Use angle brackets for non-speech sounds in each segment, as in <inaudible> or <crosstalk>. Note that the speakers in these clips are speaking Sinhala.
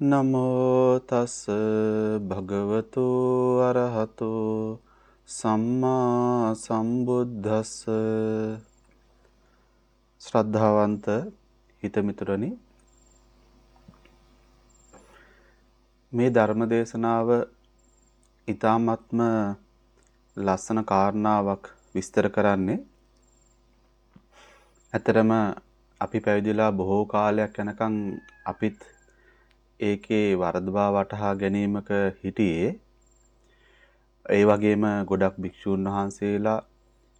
නමෝ තස් භගවතු අරහතු සම්මා සම්බුද්දස්ස ශ්‍රද්ධාවන්ත හිතමිතුරනි මේ ධර්ම දේශනාව ඊ타ත්ම ලස්සන කාරණාවක් විස්තර කරන්නේ. ඇතරම අපි පැවිදිලා බොහෝ කාලයක් යනකම් අපිත් ඒකේ වරදවා වටහා ගැනීමක හිටියේ. ඒ වගේම ගොඩක් භික්ෂූන් වහන්සේලා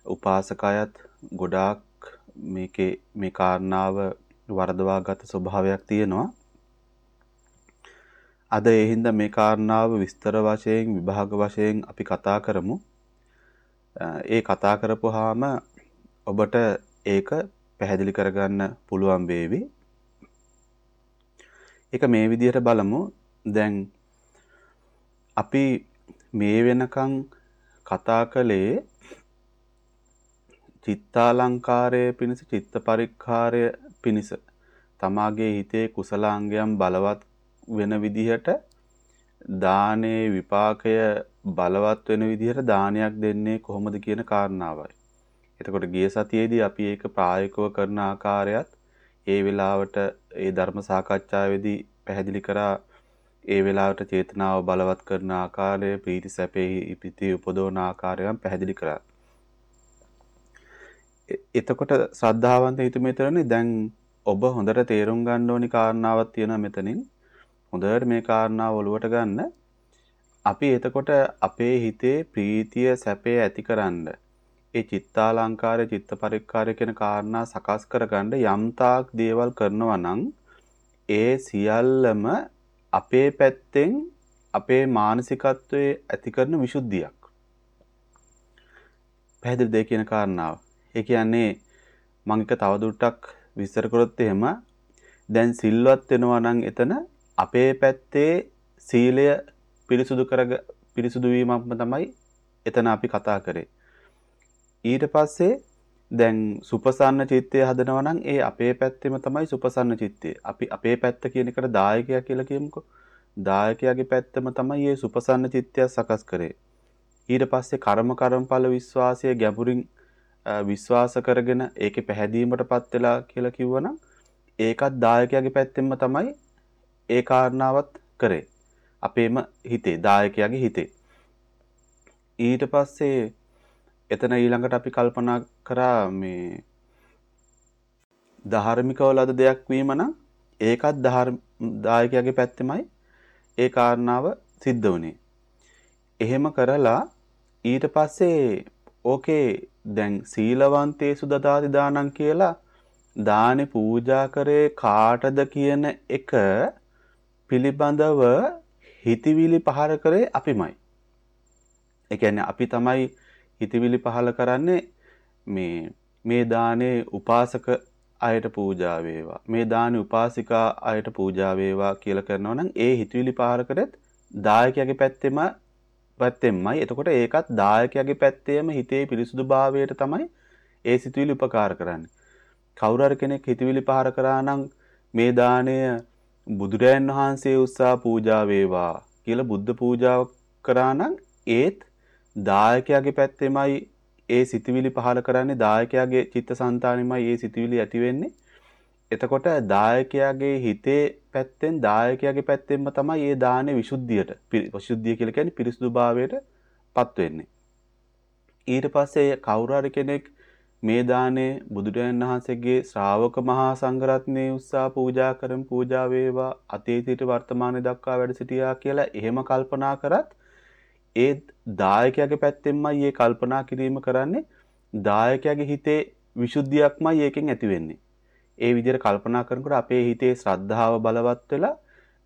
උපාසකයත් ගොඩාක් මේකේ මේ කාරණාව වරදවා ගත ස්වභාවයක් තියෙනවා. අද ඒ හින්දා මේ කාරණාව විස්තර වශයෙන් විභාග වශයෙන් අපි කතා කරමු. ඒ කතා කරපුවාම ඔබට ඒක පැහැදිලි කරගන්න පුළුවන් වේවි. ඒක මේ විදිහට බලමු. දැන් අපි මේ වෙනකන් කතා කළේ චිත්තාලංකාරය පිණිස චිත්ත පරික්ඛාරය පිණිස තමාගේ හිතේ කුසලාංගයන් බලවත් වෙන විදිහට දානේ විපාකය බලවත් වෙන විදිහට දානයක් දෙන්නේ කොහොමද කියන කාරණාවයි. එතකොට ගිය සතියේදී අපි ඒක ප්‍රායෝගිකව කරන ආකාරයත් ඒ වෙලාවට ඒ ධර්ම සාකච්ඡාවේදී පැහැදිලි කරා ඒ වෙලාවට චේතනාව බලවත් කරන ආකාරය ප්‍රීති සැපෙහි ඉපිති උපදවන ආකාරයන් පැහැදිලි කරා. එතකොට ශ්‍රද්ධාවන්ත හිතමිතරනේ දැන් ඔබ හොඳට තේරුම් ගන්න ඕනි කාරණාවක් තියෙනවා මෙතනින්. හොඳට මේ කාරණාව ඔලුවට ගන්න. අපි එතකොට අපේ හිතේ ප්‍රීතිය සැපේ ඇතිකරන්න ඒ චිත්තාලංකාරය චිත්ත පරික්කාරය කියන කාරණා සකස් කරගන්න යම්තාක් දේවල් කරනවා නම් ඒ සියල්ලම අපේ පැත්තෙන් අපේ මානසිකත්වයේ ඇති කරන විසුද්ධියක්. පැහැදිලිද කියන කාරණාව. ඒ කියන්නේ මම එක තවදුරටක් විස්තර කරොත් එහෙම දැන් සිල්වත් වෙනවා නම් එතන අපේ පැත්තේ සීලය පිරිසුදු කරග පිරිසුදු වීමක්ම තමයි එතන අපි කතා කරේ. ඊට පස්සේ දැන් සුපසන්න චිත්තය හදනවා නම් ඒ අපේ පැත්තෙම තමයි සුපසන්න චිත්තය. අපි අපේ පැත්ත කියන එකට දායකයා කියලා කියමුකෝ. දායකයාගේ පැත්තම තමයි මේ සුපසන්න චිත්තය සකස් කරේ. ඊට පස්සේ කර්ම කර්මඵල විශ්වාසය ගැඹුරින් විශ්වාස කරගෙන ඒකේ පැහැදීමටපත් වෙලා කියලා කිව්වනම් ඒකත් දායකයාගේ පැත්තෙන්ම තමයි ඒ කාරණාවත් කරේ. අපේම හිතේ දායකයාගේ හිතේ. ඊට පස්සේ එතන ඊළඟට අපි කල්පනා කරා මේ ධාර්මිකව ලද දෙයක් වීම නම් ඒකත් දායකයාගේ පැත්තෙමයි ඒ කාරණාව සිද්ධ වුණේ. එහෙම කරලා ඊට පස්සේ ඕකේ දැන් සීලවන්තේසු දදාති දානං කියලා දානි පූජා කරේ කාටද කියන එක පිළිබඳව හිතවිලි පහර කරේ අපිමයි. ඒ කියන්නේ අපි තමයි හිතවිලි පහල කරන්නේ මේ මේ දානේ උපාසක අයට පූජා වේවා. මේ දානේ උපාසිකා අයට පූජා වේවා කියලා කරනවා නම් ඒ හිතවිලි පහර කරෙත් දායකයාගේ පැත්තෙම පැත්තෙන්මයි එතකොට ඒකත් දායකයාගේ පැත්තේම හිතේ පිරිසුදුභාවයට තමයි ඒ සිතුවිලි උපකාර කරන්නේ. කවුරු හරි කෙනෙක් හිතවිලි පහර කරා නම් මේ දාණය බුදුරයන් වහන්සේ උස්සා පූජා වේවා කියලා බුද්ධ පූජාව කරා නම් ඒත් දායකයාගේ පැත්තෙමයි ඒ සිතුවිලි පහල කරන්නේ දායකයාගේ චිත්තසංතානෙමයි ඒ සිතුවිලි ඇති වෙන්නේ. එතකොට දායකයාගේ හිතේ පැත්තෙන් දායකයාගේ පැත්තෙන්ම තමයි ඒ දානේ විසුද්ධියට විසුද්ධිය කියලා කියන්නේ පිරිසුදුභාවයට පත් වෙන්නේ. ඊට පස්සේ කවුරු හරි කෙනෙක් මේ දානේ බුදුරජාණන් වහන්සේගේ ශ්‍රාවක මහා සංඝරත්නයේ උස්සා පූජා කරමු පූජා වේවා අතීතයට වර්තමානයේ දක්වා වැඩ සිටියා කියලා එහෙම කල්පනා කරත් ඒ දායකයාගේ පැත්තෙන්මයි මේ කල්පනා කිරීම කරන්නේ දායකයාගේ හිතේ විසුද්ධියක්මයි ඒකෙන් ඇති වෙන්නේ. ඒ විදිහට කල්පනා කරනකොට අපේ හිතේ ශ්‍රද්ධාව බලවත් වෙලා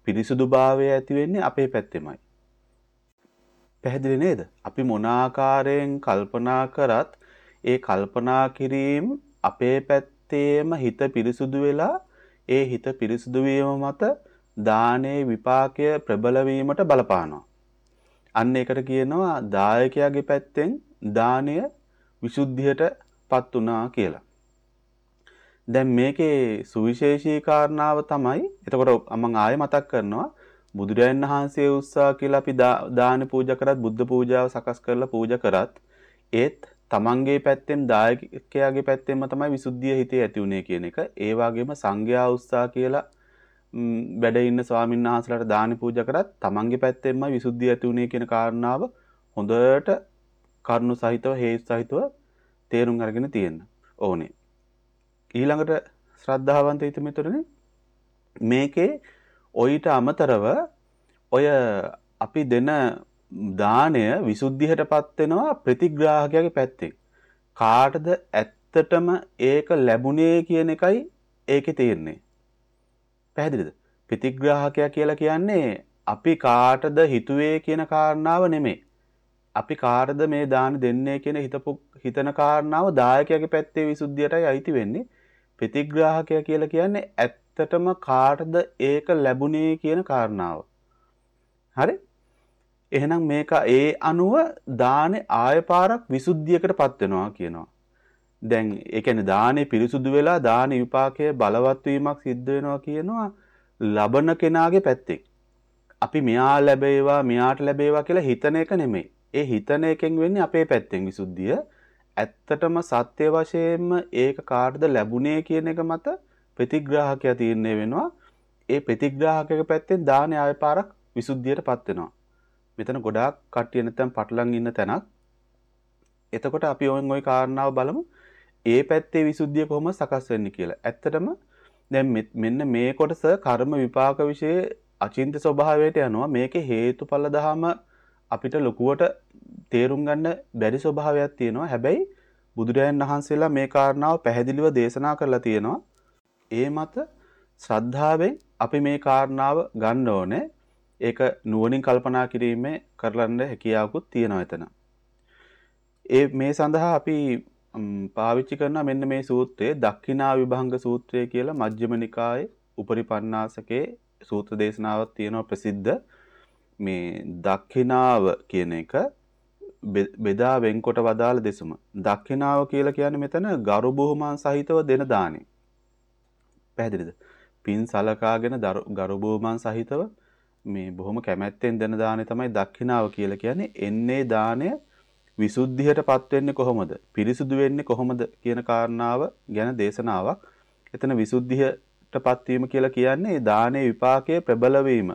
පිරිසුදුභාවය ඇති වෙන්නේ අපේ පැත්තෙමයි. පැහැදිලි නේද? අපි මොන ආකාරයෙන් කල්පනා කරත් ඒ කල්පනා කිරීම අපේ පැත්තේම හිත පිරිසුදු වෙලා ඒ හිත පිරිසුදු වීම මත දානේ විපාකය ප්‍රබල වීමට බලපානවා. අන්න ඒකට කියනවා දායකයාගේ පැත්තෙන් දානය විසුද්ධියට පත් වුණා කියලා. දැන් මේකේ සුවිශේෂී කාරණාව තමයි එතකොට මම ආයෙ මතක් කරනවා බුදුරජාණන් වහන්සේ උත්සාහ කියලා අපි දාන පූජා කරත් බුද්ධ පූජාව සකස් කරලා පූජා කරත් ඒත් තමන්ගේ පැත්තෙන් දායකයාගේ පැත්තෙන්ම තමයි විසුද්ධිය හිතේ ඇති උනේ කියන එක. ඒ වගේම සංඝයා උත්සාහ කියලා වැඩ ඉන්න ස්වාමීන් වහන්සේලාට දාන පූජා කරත් තමන්ගේ පැත්තෙන්ම විසුද්ධිය ඇති උනේ කියන කාරණාව හොඳට කරුණු සහිතව හේතු සහිතව තේරුම් අරගෙන තියෙන්න ඕනේ. ඊළඟට ශ්‍රද්ධාවන්ත හිතමිතුරනේ මේකේ ඔයිට අමතරව ඔය අපි දෙන දාණය විසුද්ධියට පත් වෙනවා ප්‍රතිග්‍රාහකයාගේ පැත්තෙන්. කාටද ඇත්තටම ඒක ලැබුණේ කියන එකයි ඒකේ තියෙන්නේ. පැහැදිලිද? ප්‍රතිග්‍රාහකයා කියලා කියන්නේ අපි කාටද හිතුවේ කියන කාරණාව නෙමෙයි. අපි කාටද මේ දාන දෙන්නේ කියන හිතපු හිතන කාරණාව දායකයාගේ පැත්තේ විසුද්ධියටයි අයිති වෙන්නේ. ප්‍රතිග්‍රාහකයා කියලා කියන්නේ ඇත්තටම කාටද ඒක ලැබුණේ කියන කාරණාව. හරි? එහෙනම් මේක ඒ අනුව දානේ ආය පාරක් විසුද්ධියකට පත් වෙනවා කියනවා. දැන් ඒ කියන්නේ දානේ පිරිසුදු වෙලා දාන විපාකයේ බලවත් වීමක් සිද්ධ වෙනවා කියනවා ලබන කෙනාගේ පැත්තෙන්. අපි මෙයා ලැබේවා මෙයාට ලැබේවා කියලා හිතන එක නෙමෙයි. ඒ හිතන එකෙන් වෙන්නේ අපේ පැත්තෙන් විසුද්ධිය. ඇත්තටම සත්‍ය වශයෙන්ම ඒක කාටද ලැබුණේ කියන එක මත ප්‍රතිග්‍රාහකයා තීරණය වෙනවා. ඒ ප්‍රතිග්‍රාහකගේ පැත්තෙන් දාන ආය පාරක් විසුද්ධියටපත් වෙනවා. මෙතන ගොඩාක් කට්ටිය නැත්තම් පටලන් ඉන්න තැනක්. එතකොට අපි ඔයෙන් ওই කාරණාව බලමු. ඒ පැත්තේ විසුද්ධිය කොහොම සකස් වෙන්නේ කියලා. ඇත්තටම දැන් මෙන්න මේ කොටස කර්ම විපාක વિશે අචින්ත ස්වභාවයට යනවා. මේකේ හේතුඵල දහම අපිට ලොකුවට තේරුම් ගන්න බැරි ස්වභාවයක් තියෙනවා. හැබැයි බුදුරජාණන් වහන්සේලා මේ කාරණාව පැහැදිලිව දේශනා කරලා තියෙනවා. ඒ මත ශ්‍රද්ධාවෙන් අපි මේ කාරණාව ගන්න ඕනේ. ඒක නුවණින් කල්පනා කිරීමේ කරලන්න හැකියාවකුත් තියෙනවා එතන. ඒ මේ සඳහා අපි පාවිච්චි කරන මෙන්න මේ සූත්‍රයේ දක්ඛිනා විභංග සූත්‍රය කියලා මජ්ක්‍ධිම නිකායේ උපරිපන්නාසකේ සූත්‍ර දේශනාවක් තියෙනවා ප්‍රසිද්ධ. මේ දක්ඛිනාව කියන එක බෙදා වෙන්කොට වදාළ දෙසුම. දක්ඛිනාව කියලා කියන්නේ මෙතන ගරු බුහුමන් සහිතව දෙන දානෙ. පැහැදිලිද? පින් සලකාගෙන ගරු බුහුමන් සහිතව මේ බොහොම කැමැත්තෙන් දෙන දානෙ තමයි දක්ඛිනාව කියලා කියන්නේ. එන්නේ දාණය විසුද්ධියටපත් වෙන්නේ කොහොමද? පිරිසුදු වෙන්නේ කොහොමද කියන කාරණාව ගැන දේශනාවක්. එතන විසුද්ධියටපත් වීම කියලා කියන්නේ දානයේ විපාකයේ ප්‍රබල වීම.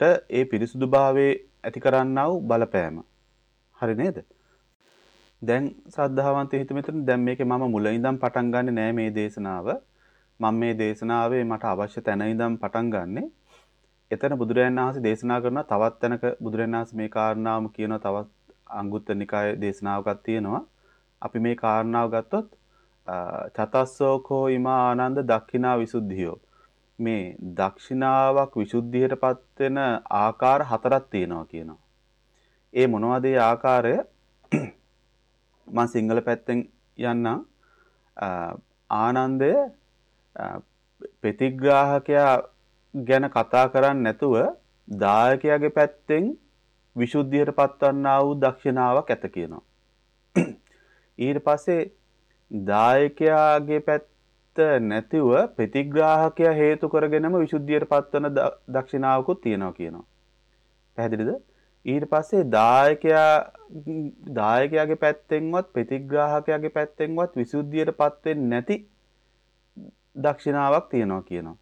ඒ පිරිසුදුභාවයේ ඇති කරන්නා වූ බලපෑම. හරි නේද? දැන් ශ්‍රද්ධාවන්ත හිතමිතුන් දැන් මේකේ මම මුල ඉඳන් පටන් ගන්නෙ නෑ මේ දේශනාව. මම මේ දේශනාවේ මට අවශ්‍ය තැන ඉඳන් පටන් ගන්නෙ. එතන බුදුරජාණන් වහන්සේ දේශනා කරන තවත් තැනක බුදුරජාණන් වහන්සේ මේ කාරණාවම කියන තවත් අංගුත්තර නිකායේ දේශනාවකක් තියෙනවා. අපි මේ කාරණාව ගත්තොත් චතස්සෝකෝ ඉමා ආනන්ද දක්ඛිනා විසුද්ධියෝ මේ දක්ෂිනාවක් විසුද්ධියට පත්වෙන ආකාර හතරක් තියෙනවා කියනවා. ඒ මොනවද ඒ ආකාරය මම සිංහල පැත්තෙන් යන්නම් ආනන්දය ප්‍රතිග්‍රාහකයා ගැන කතා කරන්නේ නැතුව දායකයාගේ පැත්තෙන් විසුද්ධියට පත්වන්නා වූ දක්ෂිනාවක් ඇත කියනවා. ඊට පස්සේ දායකයාගේ පැත්ත නැතිව ප්‍රතිග්‍රාහකයා හේතු කරගෙනම විසුද්ධියට පත්වන දක්ෂිනාවකුත් තියෙනවා කියනවා. පැහැදිලිද? ඊට පස්සේ දායකයා දායකයාගේ පැත්තෙන්වත් ප්‍රතිග්‍රාහකයාගේ පැත්තෙන්වත් විසුද්ධියට පත්වෙන්නේ නැති දක්ෂිනාවක් තියෙනවා කියනවා.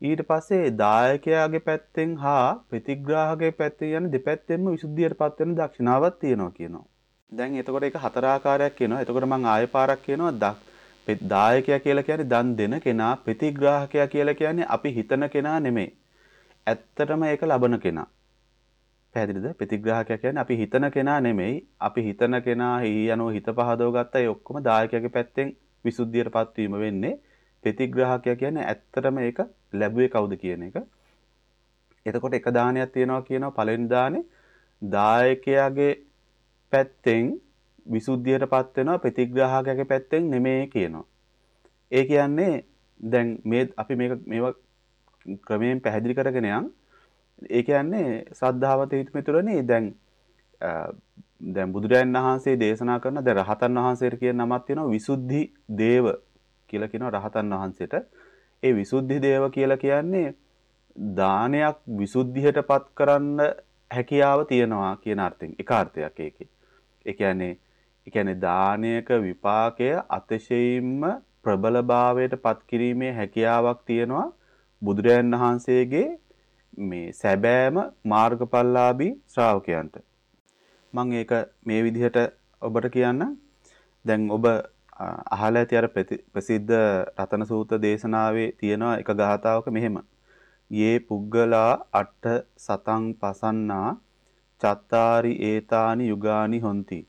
ඊට පස්සේ දායකයාගේ පැත්තෙන් හා ප්‍රතිග්‍රාහකගේ පැත්තෙන් යන දෙපැත්තෙන්ම විසුද්ධියට පත්වෙන දක්ෂිනාවක් තියෙනවා කියනවා. දැන් එතකොට ඒක හතර ආකාරයක් කියනවා. එතකොට මම ආයෙ පාරක් කියනවා දක් දායකයා කියලා කියන්නේ දන් දෙන කෙනා ප්‍රතිග්‍රාහකයා කියලා කියන්නේ අපි හිතන කෙනා නෙමෙයි. ඇත්තටම ඒක ලබන කෙනා. පැහැදිලිද? ප්‍රතිග්‍රාහකයා කියන්නේ අපි හිතන කෙනා නෙමෙයි. අපි හිතන කෙනා හී යනෝ හිත පහදව ගත්තා ඒ ඔක්කොම දායකයාගේ පැත්තෙන් විසුද්ධියටපත් වීම වෙන්නේ. ප්‍රතිග්‍රාහකයා කියන්නේ ඇත්තටම ඒක ලැබුවේ කවුද කියන එක. එතකොට එක දානයක් තියෙනවා කියනවා පළවෙනි දානේ දායකයාගේ පැත්තෙන් විසුද්ධියට පත් වෙනවා ප්‍රතිග්‍රාහකයාගේ පැත්තෙන් නෙමෙයි කියනවා. ඒ කියන්නේ දැන් මේ අපි මේක මේවා ක්‍රමයෙන් පැහැදිලි කරගෙන යන් ඒ කියන්නේ සද්ධාවත හිතමිතුරනේ දැන් දැන් බුදුරජාණන් වහන්සේ දේශනා කරන දැන් රහතන් වහන්සේට කියන නමක් තියෙනවා විසුද්ධි දේව කියලා කියනවා රහතන් වහන්සේට. ඒ විසුද්ධි දේව කියලා කියන්නේ දානයක් විසුද්ධියට පත් කරන්න හැකියාව තියෙනවා කියන අර්ථයෙන් එක අර්ථයක් ඒකේ. ඒ කියන්නේ ඒ කියන්නේ දානයක විපාකය අතිශයින්ම ප්‍රබලභාවයට පත් කිරීමේ හැකියාවක් තියෙනවා බුදුරයන් වහන්සේගේ මේ සැබෑම මාර්ගඵලලාභී ශ්‍රාවකයන්ට. මම ඒක මේ විදිහට ඔබට කියන්නම්. දැන් ඔබ අහලා ඇති අර ප්‍රසිද්ධ රතන සූත්‍ර දේශනාවේ තියෙන එක ගාථාවක මෙහෙම. යේ පුග්ගලා අට්ඨ සතං පසන්නා චත්තාරි ඒතානි යුගානි හොಂತಿ.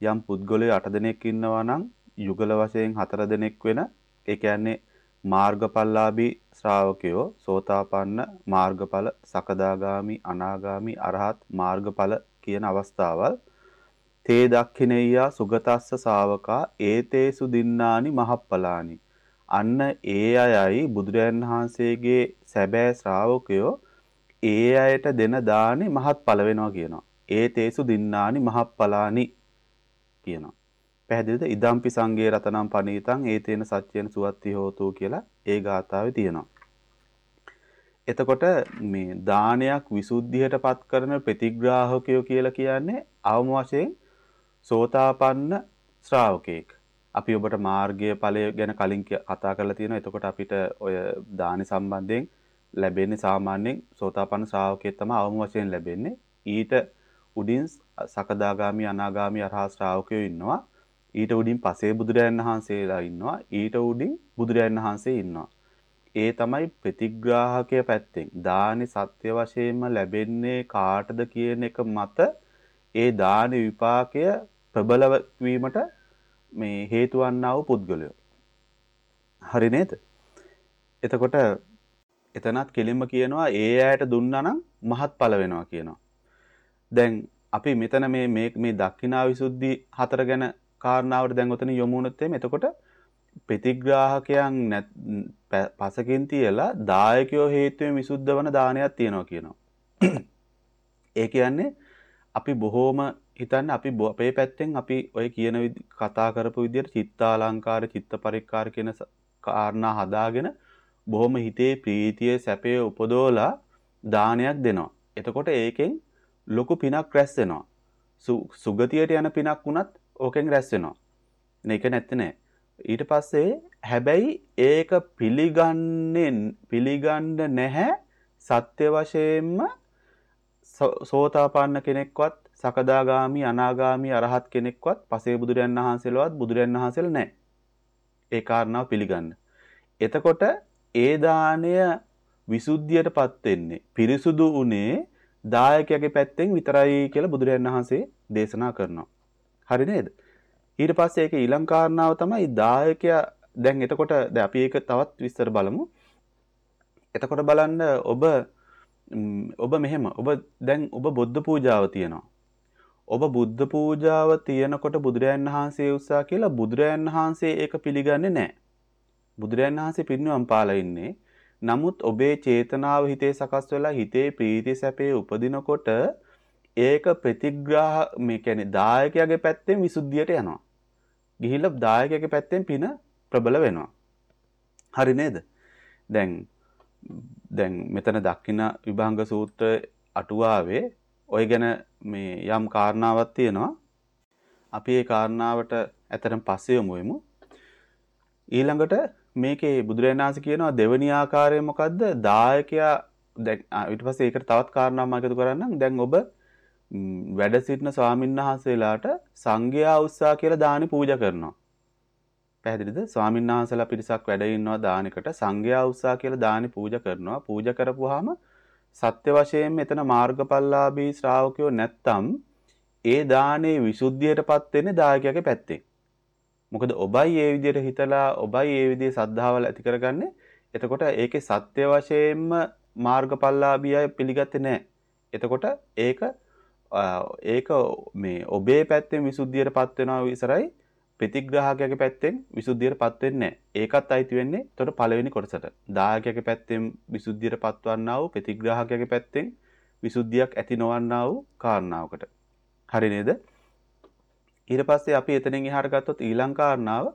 යම් පුද්ගලයෝ 8 දෙනෙක් ඉන්නවා නම් යුගල වශයෙන් 4 දෙනෙක් වෙන ඒ කියන්නේ මාර්ගඵලලාභී ශ්‍රාවකයෝ සෝතාපන්න මාර්ගඵල සකදාගාමි අනාගාමි අරහත් මාර්ගඵල කියන අවස්ථාවල් තේ දක්ඛිනෙය්‍යා සුගතස්ස ශාවකා ඒතේසු දින්නානි මහප්පලානි අන්න ඒ අයයි බුදුරයන් වහන්සේගේ සැබෑ ශ්‍රාවකයෝ ඒ අයට දෙන දානි මහත්ඵල වෙනවා කියනවා ඒතේසු දින්නානි මහප්පලානි කියනවා පැහැදිලිද? ඉදම්පි සංගේ රතනම් පනීතං ඒතේන සත්‍යේන සුවත්ති හෝතු කියලා ඒ ගාථාවේ තියෙනවා. එතකොට මේ දානයක් විසුද්ධියටපත් කරන ප්‍රතිග්‍රාහකයෝ කියලා කියන්නේ අවම වශයෙන් සෝතාපන්න ශ්‍රාවකෙක්. අපි ඔබට මාර්ගය ඵලය ගැන කලින් කතා කරලා තියෙනවා. එතකොට අපිට ඔය දාන සම්බන්ධයෙන් ලැබෙන්නේ සාමාන්‍යයෙන් සෝතාපන්න ශ්‍රාවකයෙක් තමයි අවම වශයෙන් ලැබෙන්නේ. ඊට උඩින් සකදාගාමි අනාගාමි අරහත් ශ්‍රාවකයෝ ඉන්නවා. ඊට උඩින් පසේ බුදුරයන් වහන්සේලා ඉන්නවා ඊට උඩින් බුදුරයන් වහන්සේ ඉන්නවා ඒ තමයි ප්‍රතිග්‍රාහකය පැත්තෙන් දානි සත්‍ය වශයෙන්ම ලැබෙන්නේ කාටද කියන එක මත ඒ දාන විපාකය ප්‍රබල වීමට මේ හේතු වන්නා වූ පුද්ගලයෝ. හරි නේද? එතකොට එතනත් කෙලින්ම කියනවා ඒ අයට දුන්නා නම් මහත්ඵල වෙනවා කියනවා. දැන් අපි මෙතන මේ මේ මේ දක්ෂිනා විසුද්ධි හතර ගැන කාරණාවට දැන් ඔතන යොමු වුණොත් එimhe එතකොට ප්‍රතිග්‍රාහකයන් පසකින් තියලා දායකයෝ හේතුවෙන් විසුද්ධ වන දානයක් තියෙනවා කියනවා. ඒ කියන්නේ අපි බොහෝම හිතන්න අපි අපේ පැත්තෙන් අපි ඔය කියන කතා කරපු විදිහට චිත්තාලංකාර චිත්ත පරික්කාර කියන කාරණා හදාගෙන බොහොම හිතේ ප්‍රීතිය සැපය උපදෝලා දානයක් දෙනවා. එතකොට ඒකෙන් ලොකු පිනක් රැස් වෙනවා. සුගතියට යන පිනක් වුණත් ඕකෙන් රැස් වෙනවා. මේක නැත්තේ නෑ. ඊට පස්සේ හැබැයි ඒක පිළිගන්නේ පිළිගන්න නැහැ සත්‍ය වශයෙන්ම සෝතාපන්න කෙනෙක්වත් සකදාගාමි අනාගාමි අරහත් කෙනෙක්වත් පසේ බුදුරයන් වහන්සේලවත් බුදුරයන් වහන්සේලා නැහැ. ඒ කාරණාව පිළිගන්න. එතකොට ඒ දාණය විසුද්ධියටපත් වෙන්නේ පිරිසුදු උනේ දායකයාගේ පැත්තෙන් විතරයි කියලා බුදුරයන් වහන්සේ දේශනා කරනවා. හරි නේද? ඊට පස්සේ ඒක ඊළඟ කාරණාව තමයි දායකයා දැන් එතකොට දැන් අපි ඒක තවත් විස්තර බලමු. එතකොට බලන්න ඔබ ඔබ මෙහෙම ඔබ දැන් ඔබ බුද්ධ පූජාව තියනවා. ඔබ බුද්ධ පූජාව තියනකොට බුදුරයන් වහන්සේ උත්සාහ කියලා බුදුරයන් වහන්සේ ඒක පිළිගන්නේ නැහැ. බුදුරයන් වහන්සේ පිරිනිවන් පාලා ඉන්නේ. නමුත් ඔබේ චේතනාව හිතේ සකස් වෙලා හිතේ ප්‍රීති සැපේ උපදිනකොට ඒක ප්‍රතිග්‍රාහ මේ කියන්නේ දායකයාගේ පැත්තෙන් විසුද්ධියට යනවා. ගිහිල්ලා දායකයාගේ පැත්තෙන් පින ප්‍රබල වෙනවා. හරි නේද? දැන් දැන් මෙතන දක්ින විභංග සූත්‍ර අටුවාවේ ඔය ගැන මේ යම් කාරණාවක් තියෙනවා. අපි ඒ කාරණාවට ඇතරම් පස්සේ යමු වෙමු. ඊළඟට මේකේ බුදුරජාණන් වහන්සේ කියනවා දෙවෙනි ආකාරය මොකද්ද? දායකයා දැන් ඊට පස්සේ ඒකට තවත් කාරණා මම එකතු කරන්නම්. දැන් ඔබ වැඩ සිටින ස්වාමීන් වහන්සේලාට සංඝයා උත්සාහ කියලා දානි පූජා කරනවා. පැහැදිලිද? ස්වාමීන් වහන්සේලා පිරිසක් වැඩ ඉන්නවා දානකට සංඝයා උත්සාහ කියලා දානි පූජා කරනවා. පූජා කරපුවාම සත්‍ය වශයෙන් මෙතන මාර්ගඵලලාභී ශ්‍රාවකයෝ නැත්තම් ඒ දානේ විසුද්ධියටපත් වෙන්නේ දායකයාගේ පැත්තෙන්. මොකද ඔබයි ඒ විදිහට හිතලා ඔබයි ඒ විදිහේ සද්ධාවල් ඇති කරගන්නේ. එතකොට ඒකේ සත්‍ය වශයෙන්ම මාර්ගඵලලාභී අය පිළිගත්තේ නැහැ. එතකොට ඒක ඒක මේ ඔබේ පැත්තෙන් විසුද්ධියට පත් වෙනවා විතරයි ප්‍රතිග්‍රාහකයාගේ පැත්තෙන් විසුද්ධියට පත් වෙන්නේ ඒකත් අයිති වෙන්නේ එතකොට පළවෙනි කොටසට. දායකයාගේ පැත්තෙන් විසුද්ධියට පත්වන්නා වූ ප්‍රතිග්‍රාහකයාගේ පැත්තෙන් විසුද්ධියක් ඇති නොවන්නා වූ කාරණාවකට. හරි නේද? ඊට පස්සේ අපි එතනින් එහාට ගත්තොත් ඊළඟ කාරණාව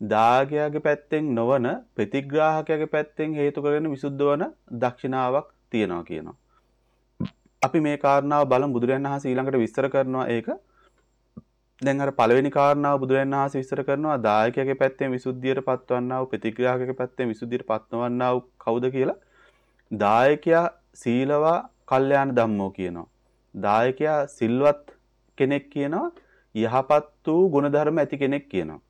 දායකයාගේ පැත්තෙන් නොවන ප්‍රතිග්‍රාහකයාගේ පැත්තෙන් හේතු කරගෙන විසුද්ධ වන දක්ෂිනාවක් තියෙනවා කියනවා. අපි මේ කාරණාව බලමු බුදුරජාණන් වහන්සේ ඊළඟට විස්තර කරනවා ඒක. දැන් අර පළවෙනි කාරණාව බුදුරජාණන් වහන්සේ විස්තර කරනවා දායකයාගේ පැත්තෙන් විසුද්ධියට පත්වන්නා වූ ප්‍රතිග්‍රාහකයාගේ පැත්තෙන් විසුද්ධියට පත්වන්නා වූ කවුද කියලා. දායකයා සීලවා කල්යාණ ධම්මෝ කියනවා. දායකයා සිල්වත් කෙනෙක් කියනවා යහපත් වූ ගුණධර්ම ඇති කෙනෙක් කියනවා.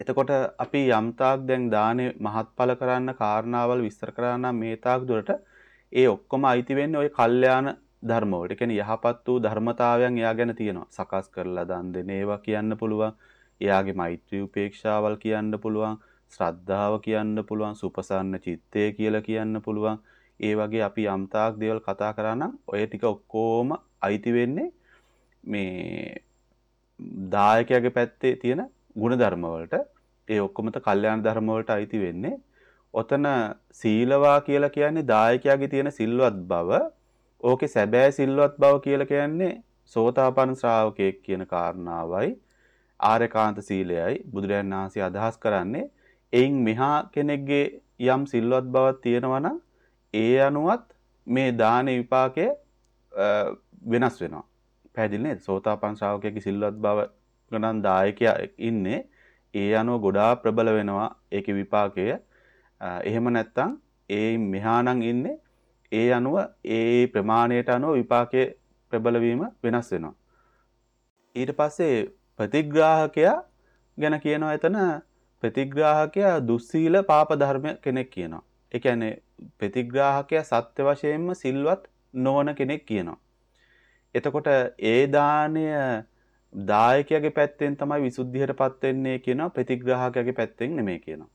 එතකොට අපි යම්තාක් දැන් දානේ මහත්ඵල කරන්න කාරණාවල් විස්තර කරා නම් මේ තාක් දුරට ඒ ඔක්කොම අයිති වෙන්නේ ওই කල්යාණ ධර්ම වලට. ඒ කියන්නේ යහපත් වූ ධර්මතාවයන් එයා ගැන තියෙනවා. සකස් කරලා දන් දෙන ඒවා කියන්න පුළුවන්. එයාගේ මෛත්‍රී උපේක්ෂාවල් කියන්න පුළුවන්. ශ්‍රද්ධාව කියන්න පුළුවන්. සුපසන්න චිත්තය කියලා කියන්න පුළුවන්. ඒ වගේ අපි යම්තාක් දේවල් කතා කරා නම් ඔය ටික ඔක්කොම අයිති වෙන්නේ මේ දායකයාගේ පැත්තේ තියෙන ಗುಣධර්ම වලට ඒ ඔක්කොමත කල්යාණ ධර්ම වලට අයිති වෙන්නේ. ඔතන සීලවා කියලා කියන්නේ දායකයාගේ තියෙන සිල්වත් බව. ඕකේ සැබෑ සිල්වත් බව කියලා කියන්නේ සෝතාපන්න ශ්‍රාවකයෙක් කියන කාරණාවයි ආර්යකාන්ත සීලයයි බුදුරජාණන් වහන්සේ අදහස් කරන්නේ එයින් මෙහා කෙනෙක්ගේ යම් සිල්වත් බවක් තියෙනවා නම් ඒ අනුවත් මේ දාන විපාකය වෙනස් වෙනවා. පැහැදිලි නේද? සෝතාපන්න ශ්‍රාවකයෙක්ගේ සිල්වත් බව ගණන් දායකයා ඉන්නේ ඒ අනුව ගොඩාක් ප්‍රබල වෙනවා ඒකේ විපාකය. එහෙම නැත්නම් ඒ මෙහානම් ඉන්නේ ඒ අනුව ඒ ප්‍රමාණයට අනුව විපාකයේ ප්‍රබල වීම වෙනස් වෙනවා. ඊට පස්සේ ප්‍රතිග්‍රාහකයා ගැන කියනවා එතන ප්‍රතිග්‍රාහකයා දුස්සීල පාප ධර්ම කෙනෙක් කියනවා. ඒ කියන්නේ ප්‍රතිග්‍රාහකයා සත්‍ය වශයෙන්ම සිල්වත් නොවන කෙනෙක් කියනවා. එතකොට ඒ දාණය දායකයාගේ පැත්තෙන් තමයි විසුද්ධියටපත් වෙන්නේ කියනවා ප්‍රතිග්‍රාහකයාගේ පැත්තෙන් නෙමෙයි කියනවා.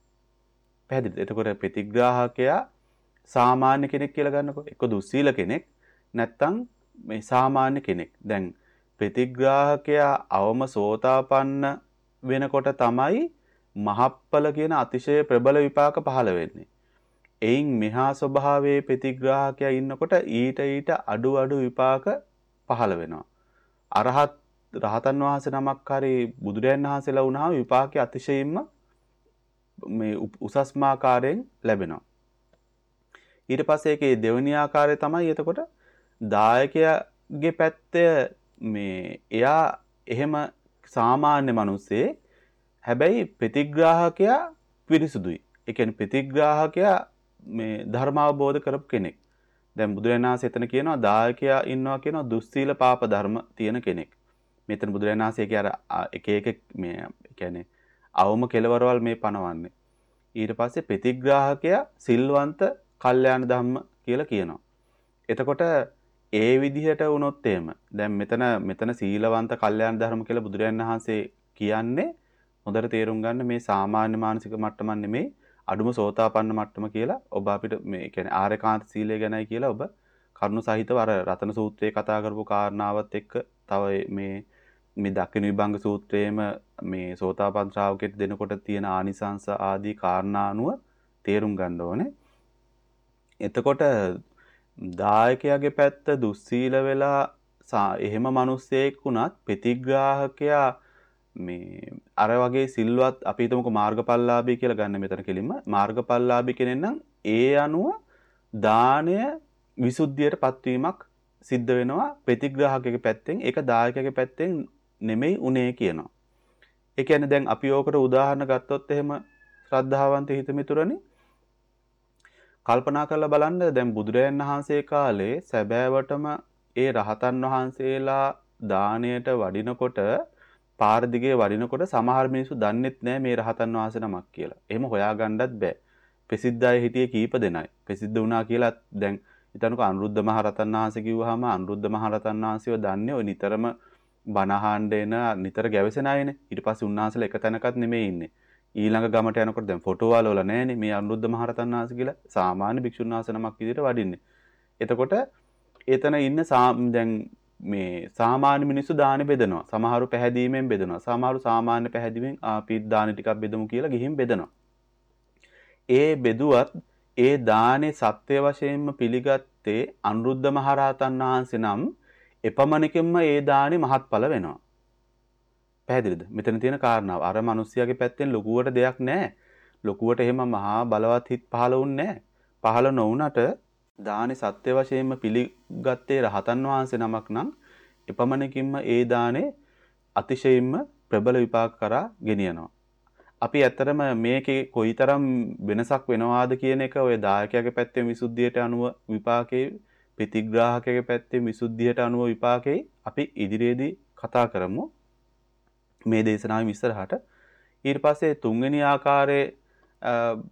පැහැදිලිද? එතකොට ප්‍රතිග්‍රාහකයා සාමාන්‍ය කෙනෙක් කියලා ගන්නකො. එක්ක දුස්සීල කෙනෙක් නැත්තම් මේ සාමාන්‍ය කෙනෙක්. දැන් ප්‍රතිග්‍රාහකයා අවම සෝතාපන්න වෙනකොට තමයි මහප්පල කියන අතිශය ප්‍රබල විපාක පහළ වෙන්නේ. එයින් මෙහා ස්වභාවයේ ප්‍රතිග්‍රාහකයා ඉන්නකොට ඊට ඊට අඩු අඩු විපාක පහළ වෙනවා. අරහත් රහතන් වහන්සේ නමක් හරි බුදුරයන් වහන්සේලා වුණාම විපාකයේ අතිශයින්ම මේ උසස්ම ආකාරයෙන් ලැබෙනවා. ඊට පස්සේ ඒකේ දෙවෙනි ආකාරය තමයි එතකොට දායකයාගේ පැත්තේ මේ එයා එහෙම සාමාන්‍ය මිනිස්සේ හැබැයි ප්‍රතිග්‍රාහකයා පිරිසුදුයි. ඒ කියන්නේ ප්‍රතිග්‍රාහකයා මේ ධර්ම අවබෝධ කරපු කෙනෙක්. දැන් බුදුරජාණන් වහන්සේ එතන කියනවා දායකයා ඉන්නවා කියනවා දුස්සීල පාප ධර්ම තියෙන කෙනෙක්. මෙතන බුදුරජාණන් වහන්සේ අර එක එක මේ කියන්නේ අවම කෙලවරවල් මේ පනවන්නේ. ඊට පස්සේ ප්‍රතිග්‍රාහකයා සිල්වන්ත කල්යාණ ධම්ම කියලා කියනවා. එතකොට ඒ විදිහට වුණොත් එහෙම දැන් මෙතන මෙතන සීලවන්ත කල්යාණ ධර්ම කියලා බුදුරජාණන් වහන්සේ කියන්නේ හොඳට තේරුම් ගන්න මේ සාමාන්‍ය මානසික මට්ටමක් නෙමෙයි අඩුම සෝතාපන්න මට්ටම කියලා ඔබ අපිට මේ කියන්නේ ආර්යකාන්ත සීලය ගැනයි කියලා ඔබ කරුණු සහිතව අර රතන සූත්‍රයේ කතා කරපු කාරණාවත් එක්ක තව මේ මේ දක්ෂින විභංග සූත්‍රයේම මේ සෝතාපන්න ශ්‍රාවකෙට දෙනකොට තියෙන ආනිසංස ආදී කාරණා අනුව තේරුම් ගන්න ඕනේ. එතකොට දායකයාගේ පැත්ත දුස්සීල වෙලා එහෙම මිනිස්සෙක් වුණත් ප්‍රතිග්‍රාහකයා මේ අර වගේ සිල්වත් අපි හිතමුකෝ මාර්ගඵලලාභී කියලා ගන්න මෙතන කෙලින්ම මාර්ගඵලලාභී කෙනෙක් නම් ඒ අනුව දාණය විසුද්ධියට පත්වීමක් සිද්ධ වෙනවා ප්‍රතිග්‍රාහකගේ පැත්තෙන් ඒක දායකගේ පැත්තෙන් නෙමෙයි උනේ කියනවා. ඒ කියන්නේ දැන් අපි ඕකට උදාහරණ ගත්තොත් එහෙම ශ්‍රද්ධාවන්ත හිතමිතුරනි කල්පනා කරලා බලන්න දැන් බුදුරයන් වහන්සේ කාලේ සැබෑවටම ඒ රහතන් වහන්සේලා දාණයට වඩිනකොට පාර දිගේ වඩිනකොට සමහර මිනිස්සු දන්නෙත් නෑ මේ රහතන් වහන්සේ නමක් කියලා. එහෙම හොයාගන්නත් බෑ. ප්‍රසිද්ධ අය හිටියේ කීප දෙනයි. ප්‍රසිද්ධ වුණා කියලා දැන් හිතන්නකෝ අනුරුද්ධ මහ රහතන් වහන්සේ කිව්වහම අනුරුද්ධ මහ රහතන් වහන්සේව දන්නේ ඔය නිතරම බනහාන්ඩ එන නිතර ගැවසෙන අයනේ ඊට පස්සේ උන්වහන්සේලා එක තැනකත් නෙමෙයි ඉන්නේ ඊළඟ ගමට යනකොට දැන් ෆොටෝ වල නෑනේ මේ අනුරුද්ධ මහරතන් වහන්සේ කියලා සාමාන්‍ය භික්ෂුන් වහන්සේ නමක් විදිහට වඩින්නේ. එතකොට එතන ඉන්න දැන් මේ සාමාන්‍ය මිනිස්සු දාන බෙදනවා. සමහරු පැහැදීමෙන් බෙදනවා. සමහරු සාමාන්‍ය පැහැදීමෙන් අපි දාන ටිකක් බෙදමු කියලා ගිහින් බෙදනවා. ඒ බෙදුවත් ඒ දානේ සත්‍ය වශයෙන්ම පිළිගත්තේ අනුරුද්ධ මහරහතන් වහන්සේ නම් එපමණකින්ම ඒ දානි මහත්ඵල වෙනවා. පැහැදිලිද? මෙතන තියෙන කාරණාව. අර මිනිස්යාගේ පැත්තෙන් ලොකුවට දෙයක් නැහැ. ලොකුවට එහෙම මහා බලවත් හිත් පහළ වුන්නේ නැහැ. පහළ නොවුනට දානේ සත්‍ය වශයෙන්ම පිළිගත්තේ රහතන් වහන්සේ නමක් නම් එපමණකින්ම ඒ දානේ අතිශයින්ම ප්‍රබල විපාක කරා ගෙනියනවා. අපි ඇත්තරම මේකේ කොයිතරම් වෙනසක් වෙනවාද කියන එක ඔය දායකයාගේ පැත්තෙන් විසුද්ධියට අනුව විපාකේ ප්‍රතිග්‍රාහකයාගේ පැත්තෙන් විසුද්ධියට අනුව විපාකේ අපි ඉදිරියේදී කතා කරමු. මේ දේශනාවේ ඉස්සරහට ඊට පස්සේ තුන්වෙනි ආකාරයේ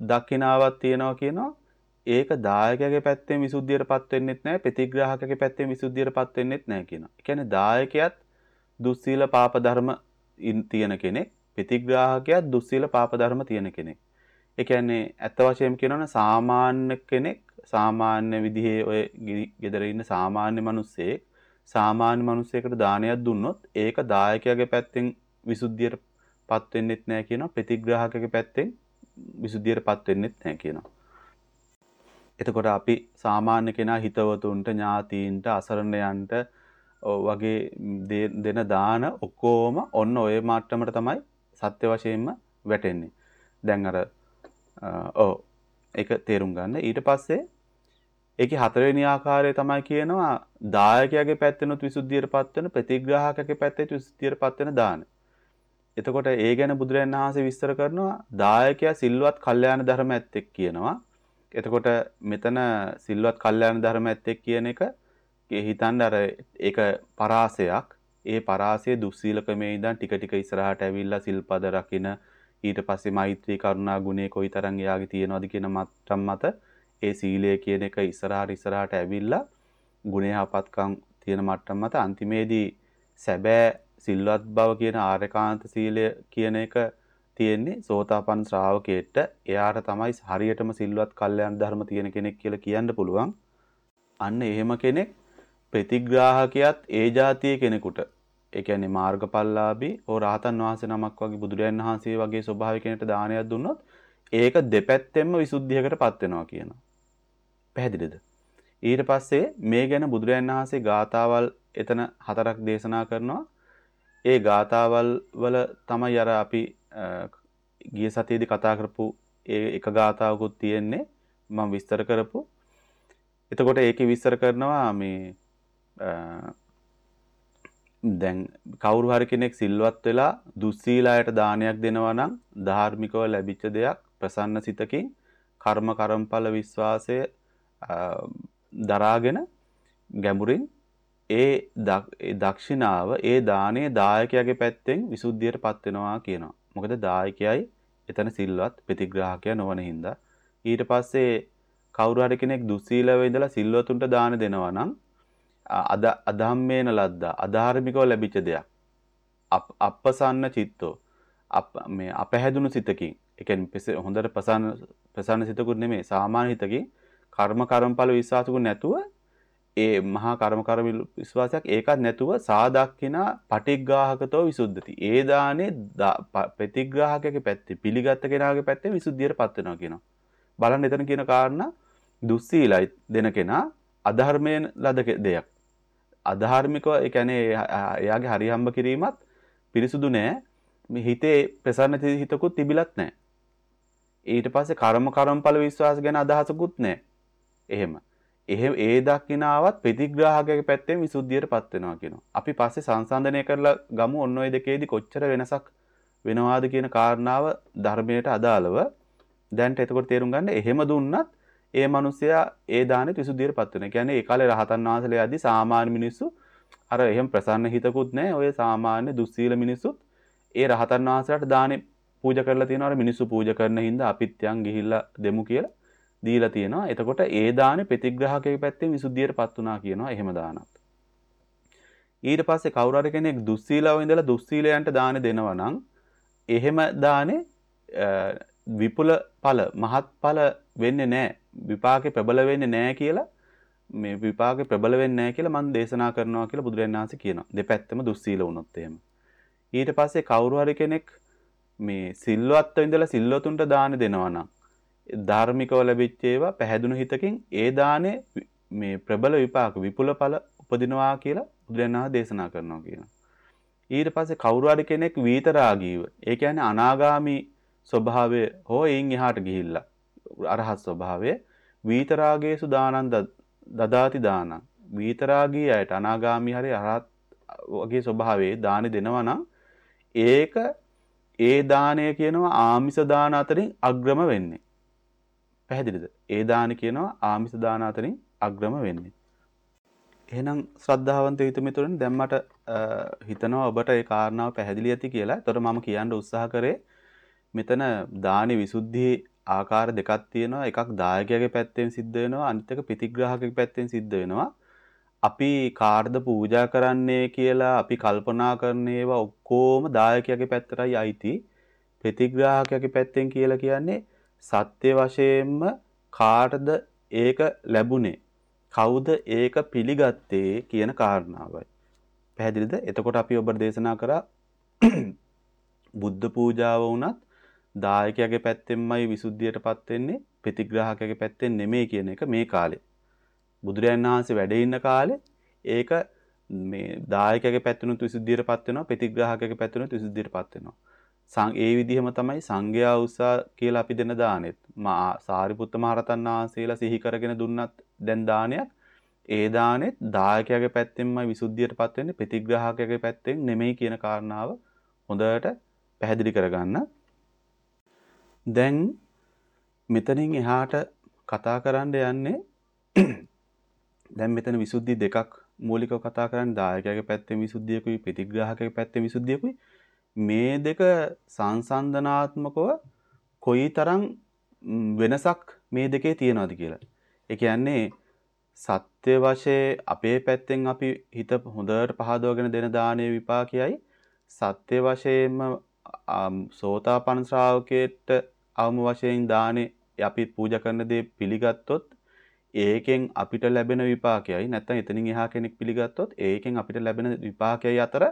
දක්ෂිනාවක් තියෙනවා කියනවා ඒක දායකයාගේ පැත්තෙන් විසුද්ධියටපත් වෙන්නෙත් නැහැ ප්‍රතිග්‍රාහකයාගේ පැත්තෙන් විසුද්ධියටපත් වෙන්නෙත් නැහැ කියනවා. ඒ කියන්නේ දායකයාත් දුස්සීල පාප ධර්ම තියෙන කෙනෙක් ප්‍රතිග්‍රාහකයාත් දුස්සීල පාප ධර්ම තියෙන කෙනෙක්. ඒ කියන්නේ ඇත්ත වශයෙන්ම කියනවනම් සාමාන්‍ය කෙනෙක් සාමාන්‍ය විදිහේ ඔය ගෙදර ඉන්න සාමාන්‍ය මිනිස්සෙක් සාමාන්‍ය මිනිස්සෙකුට දානයක් දුන්නොත් ඒක දායකයාගේ පැත්තෙන් විසුද්ධියටපත් වෙන්නෙත් නැහැ කියනවා ප්‍රතිග්‍රාහකයාගේ පැත්තෙන් විසුද්ධියටපත් වෙන්නෙත් නැහැ කියනවා. එතකොට අපි සාමාන්‍ය කෙනා හිතවතුන්ට ඥාතීන්ට අසරණයන්ට වගේ දෙන දාන ඔක්කොම ඔන්න ඔය මට්ටමට තමයි සත්‍ය වශයෙන්ම වැටෙන්නේ. දැන් අර ඔව් ඒක තේරුම් ගන්න. ඊට පස්සේ ඒකේ හතරවෙනි ආකාරය තමයි කියනවා දායකයාගේ පැත්තෙනුත් විසුද්ධියටපත් වෙන ප්‍රතිග්‍රාහකයාගේ පැත්තේ විසුද්ධියටපත් වෙන දාන. එතකොට ඒ ගැන බුදුරජාණන් වහන්සේ විස්තර කරනවා දායකයා සිල්වත් කල්යාණ ධර්ම ඇත්තෙක් කියනවා. එතකොට මෙතන සිල්වත් කල්යාණ ධර්ම ඇත්තෙක් කියන එක හිතන්න අර ඒක පරාසයක්. ඒ පරාසය දුස්සීලකමේ ඉඳන් ටික ටික ඉස්සරහට ඇවිල්ලා සිල්පද රකින ඊට පස්සේ මෛත්‍රී කරුණා ගුණේ කොයිතරම් එයාගේ තියෙනවද කියන මට්ටම් මත ඒ සීලය කියන එක ඉස්සරහට ඉස්සරහට ඇවිල්ලා ගුණයහපත්කම් තියෙන මට්ටම් මත අන්තිමේදී සැබෑ සිල්වත් බව කියන ආරකාන්ත සීලය කියන එක තියෙන්නේ සෝතාපන්න ශ්‍රාවකයෙක්ට එයාට තමයි හරියටම සිල්වත් කල්යන් ධර්ම තියෙන කෙනෙක් කියලා කියන්න පුළුවන්. අන්න එහෙම කෙනෙක් ප්‍රතිග්‍රාහකයාත් ඒ જાතිය කෙනෙකුට ඒ කියන්නේ මාර්ගඵලලාභී ඕ රහතන් වහන්සේ නමක් වගේ බුදුරයන් වහන්සේ වගේ ස්වභාවික කෙනෙක්ට දානයක් දුන්නොත් ඒක දෙපැත්තෙන්ම විසුද්ධියකටපත් වෙනවා කියනවා. පැහැදිලිද? ඊට පස්සේ මේ ගැන බුදුරයන් වහන්සේ ගාතාවල් එතන හතරක් දේශනා කරනවා. ඒ ගාතාවල් වල තමයි අර අපි ගිය සතියේදී කතා කරපු ඒ එක ගාතාවකුත් තියෙන්නේ මම විස්තර කරපු. එතකොට ඒකේ විස්තර කරනවා මේ දැන් කවුරු හරි කෙනෙක් සිල්වත් වෙලා දුස්සීලායට දානයක් දෙනවා නම් ධාර්මිකව ලැබිච්ච දෙයක් ප්‍රසන්න සිතකින් කර්ම කර්මඵල විශ්වාසය දරාගෙන ගැඹුරින් ඒ දක්ෂිනාව ඒ දානයේ දායකයාගේ පැත්තෙන් විසුද්ධියටපත් වෙනවා කියනවා. මොකද දායකයයි එතන සිල්වත් ප්‍රතිග්‍රාහකයා නොවන හින්දා ඊට පස්සේ කවුරු හරි කෙනෙක් දුස්සීලව ඉඳලා සිල්වතුන්ට දාන දෙනවා නම් අද අධම්මේන ලද්දා අධාර්මිකව ලැබිච්ච දෙයක් අප්පසන්න චිත්තෝ අප මේ අපහැදුණු සිතකින් ඒ කියන්නේ හොඳට ප්‍රසන්න ප්‍රසන්න සිතකුත් නෙමෙයි සාමාන්‍ය හිතකින් කර්ම කර්මඵල විශ්වාසකුත් නැතුව ඒ මහා කර්ම කර්ම විශ්වාසයක් ඒකත් නැතුව සාදක්කිනා පටිග්ගාහකතෝ විසුද්ධති. ඒ දානේ ප්‍රතිග්‍රාහකගේ පැත්තේ පිළිගත්ත කෙනාගේ පැත්තේ විසුද්ධියට පත් වෙනවා කියනවා. බලන්න එතන කියන කාරණා දුස්සීලයි දෙන කෙනා අධර්මයෙන් ලද දෙයක්. අධාර්මිකව ඒ කියන්නේ එයාගේ හරි හම්බ කිරීමත් පිරිසුදු නෑ. මේ හිතේ ප්‍රසන්න හිතකුත් තිබිලත් නෑ. ඊට පස්සේ කර්ම කර්මඵල විශ්වාස ගැන අදහසකුත් නෑ. එහෙම. එහෙම ඒ දක්ිනාවත් ප්‍රතිග්‍රාහකගේ පැත්තෙන් විසුද්ධියටපත් වෙනවා කියනවා. අපි පස්සේ සංසන්දනය කරලා ගමු ඔන්න ඔය දෙකේදී කොච්චර වෙනසක් වෙනවාද කියන කාරණාව ධර්මයට අදාළව දැන්ට එතකොට තේරුම් ගන්න එහෙම දුන්නත් ඒ මිනිසයා ඒ දානෙ විසුද්ධියටපත් වෙනවා. කියන්නේ ඒ කාලේ රහතන් වහන්සේලා යද්දි සාමාන්‍ය මිනිස්සු අර එහෙම ප්‍රසන්න හිතකුත් නැහැ. ඔය සාමාන්‍ය දුස්සීල මිනිස්සුත් ඒ රහතන් වහන්සේලාට දානෙ පූජා කරලා තියෙනවා. මිනිස්සු පූජා කරන හින්දා අපිත් යන් ගිහිල්ලා දෙමු කියලා දීලා තියෙනවා. එතකොට ඒ දානේ ප්‍රතිග්‍රාහකයේ පැත්තෙන් විසුද්ධියටපත් වුණා කියනවා එහෙම දානත්. ඊට පස්සේ කවුරු හරි කෙනෙක් දුස්සීලව ඉඳලා දුස්සීලයන්ට දාන දෙනවා නම් එහෙම දානේ විපුල ඵල මහත් ඵල වෙන්නේ නැහැ. විපාකේ ප්‍රබල වෙන්නේ නැහැ කියලා මේ විපාකේ ප්‍රබල වෙන්නේ නැහැ කියලා මම දේශනා කරනවා කියලා බුදුරජාණන් වහන්සේ කියනවා. දෙපැත්තම දුස්සීල වුණොත් එහෙම. ඊට පස්සේ කවුරු හරි කෙනෙක් මේ සිල්වත්ව ඉඳලා සිල්වතුන්ට දාන දෙනවා නම් ධාර්මිකව ලැබිච්ච ඒවා පැහැදුණු හිතකින් ඒ දානේ මේ ප්‍රබල විපාක විපුල ඵල උපදිනවා කියලා බුදුරණාහ දේශනා කරනවා කියනවා. ඊට පස්සේ කවුරු හරි කෙනෙක් වීතරාගීව ඒ කියන්නේ අනාගාමි ස්වභාවය හෝ එයින් එහාට ගිහිල්ලා අරහත් ස්වභාවය වීතරාගේසු දානන්ද දදාති දානං විතරාගී අයට අනාගාමි හරි අරහත් වගේ ස්වභාවයේ දානි දෙනවා නම් ඒක ඒ දානය කියනවා ආමිස දාන අතරින් අග්‍රම වෙන්නේ. පැහැදිලිද? ඒ දාන කියනවා ආමිස දාන අතරින් අග්‍රම වෙන්නේ. එහෙනම් ශ්‍රද්ධාවන්ත හිතමිතුරන් දැන් මට හිතනවා ඔබට ඒ කාරණාව පැහැදිලි ඇති කියලා. ඒතර මම කියන්න උත්සාහ කරේ මෙතන දානි විසුද්ධියේ ආකාර දෙකක් තියෙනවා. එකක් දායකයාගේ පැත්තෙන් සිද්ධ වෙනවා. අනිත් එක ප්‍රතිග්‍රාහකගේ පැත්තෙන් සිද්ධ වෙනවා. අපි කාර්ද පූජා කරන්නේ කියලා අපි කල්පනා කරන ඒවා ඔක්කොම දායකයාගේ පැත්තටයි අයිති. ප්‍රතිග්‍රාහකයාගේ පැත්තෙන් කියලා කියන්නේ සත්‍ය වශයෙන්ම කාටද ඒක ලැබුණේ? කවුද ඒක පිළිගත්තේ කියන කාරණාවයි. පැහැදිලිද? එතකොට අපි ඔබට දේශනා කරා <clears throat> බුද්ධ පූජාව වුණත් දායකයාගේ පැත්තෙන්මයි විසුද්ධියටපත් වෙන්නේ ප්‍රතිග්‍රාහකයාගේ පැත්තෙන් නෙමෙයි කියන එක මේ කාලේ. බුදුරජාණන් වහන්සේ වැඩ ඉන්න කාලේ ඒක මේ දායකගේ පැත්තෙනුත් විසුද්ධියටපත් වෙනවා ප්‍රතිග්‍රාහකගේ පැත්තෙනුත් විසුද්ධියටපත් වෙනවා. සං ඒ විදිහම තමයි සංඝයා උසා කියලා අපි දෙන දානෙත්. මා සාරිපුත්ත මහරතන් වහන්සේලා සිහි කරගෙන දුන්නත් දැන් දානයක් ඒ දානෙත් දායකයාගේ පැත්තෙන්මයි විසුද්ධියටපත් වෙන්නේ ප්‍රතිග්‍රාහකයාගේ පැත්තෙන් නෙමෙයි කියන කාරණාව හොඳට පැහැදිලි කරගන්න. දැන් මෙතනින් එහාට කතා කරන්න යන්නේ <clears throat> දැන් මෙතන විසුද්ධි දෙකක් මූලිකව කතා කරන්නේ දායකයාගේ පැත්තෙන් විසුද්ධියකුයි ප්‍රතිග්‍රාහකයාගේ පැත්තෙන් විසුද්ධියකුයි මේ දෙක සංසන්දනාත්මකව කොයිතරම් වෙනසක් මේ දෙකේ තියෙනවද කියලා. ඒ කියන්නේ සත්‍ය වශයෙන් අපේ පැත්තෙන් අපි හිත හොඳට පහදවගෙන දෙන දානයේ විපාකයයි සත්‍ය වශයෙන්ම සෝතාපන්න ශ්‍රාවකයට අවම වශයෙන් දානේ අපි පූජා කරන දේ පිළිගත්තොත් ඒකෙන් අපිට ලැබෙන විපාකයයි නැත්නම් එතනින් එහා කෙනෙක් පිළිගත්තොත් ඒකෙන් අපිට ලැබෙන විපාකයයි අතර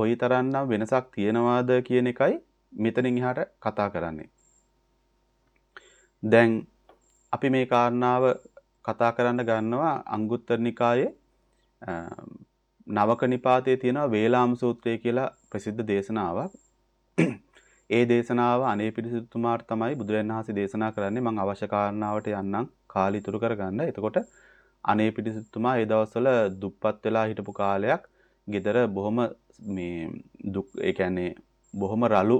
කොයිතරම්නම් වෙනසක් තියෙනවාද කියන එකයි මෙතනින් එහාට කතා කරන්නේ. දැන් අපි මේ කාරණාව කතා කරන්න ගන්නවා අංගුත්තර නිකායේ නවක නිපාතයේ තියෙනවා වේලාම සූත්‍රය කියලා ප්‍රසිද්ධ දේශනාවක්. ඒ දේශනාව අනේ පිරිසිදුතුමාට තමයි බුදුරජාණන් වහන්සේ දේශනා කරන්නේ මම අවශ්‍ය කාරණාවට යන්නම් කාලය ඉතුරු කරගන්න. එතකොට අනේ පිටිසිතුමා ඒ දවස්වල දුප්පත් වෙලා හිටපු කාලයක් ගෙදර බොහොම මේ දුක් ඒ කියන්නේ බොහොම රළු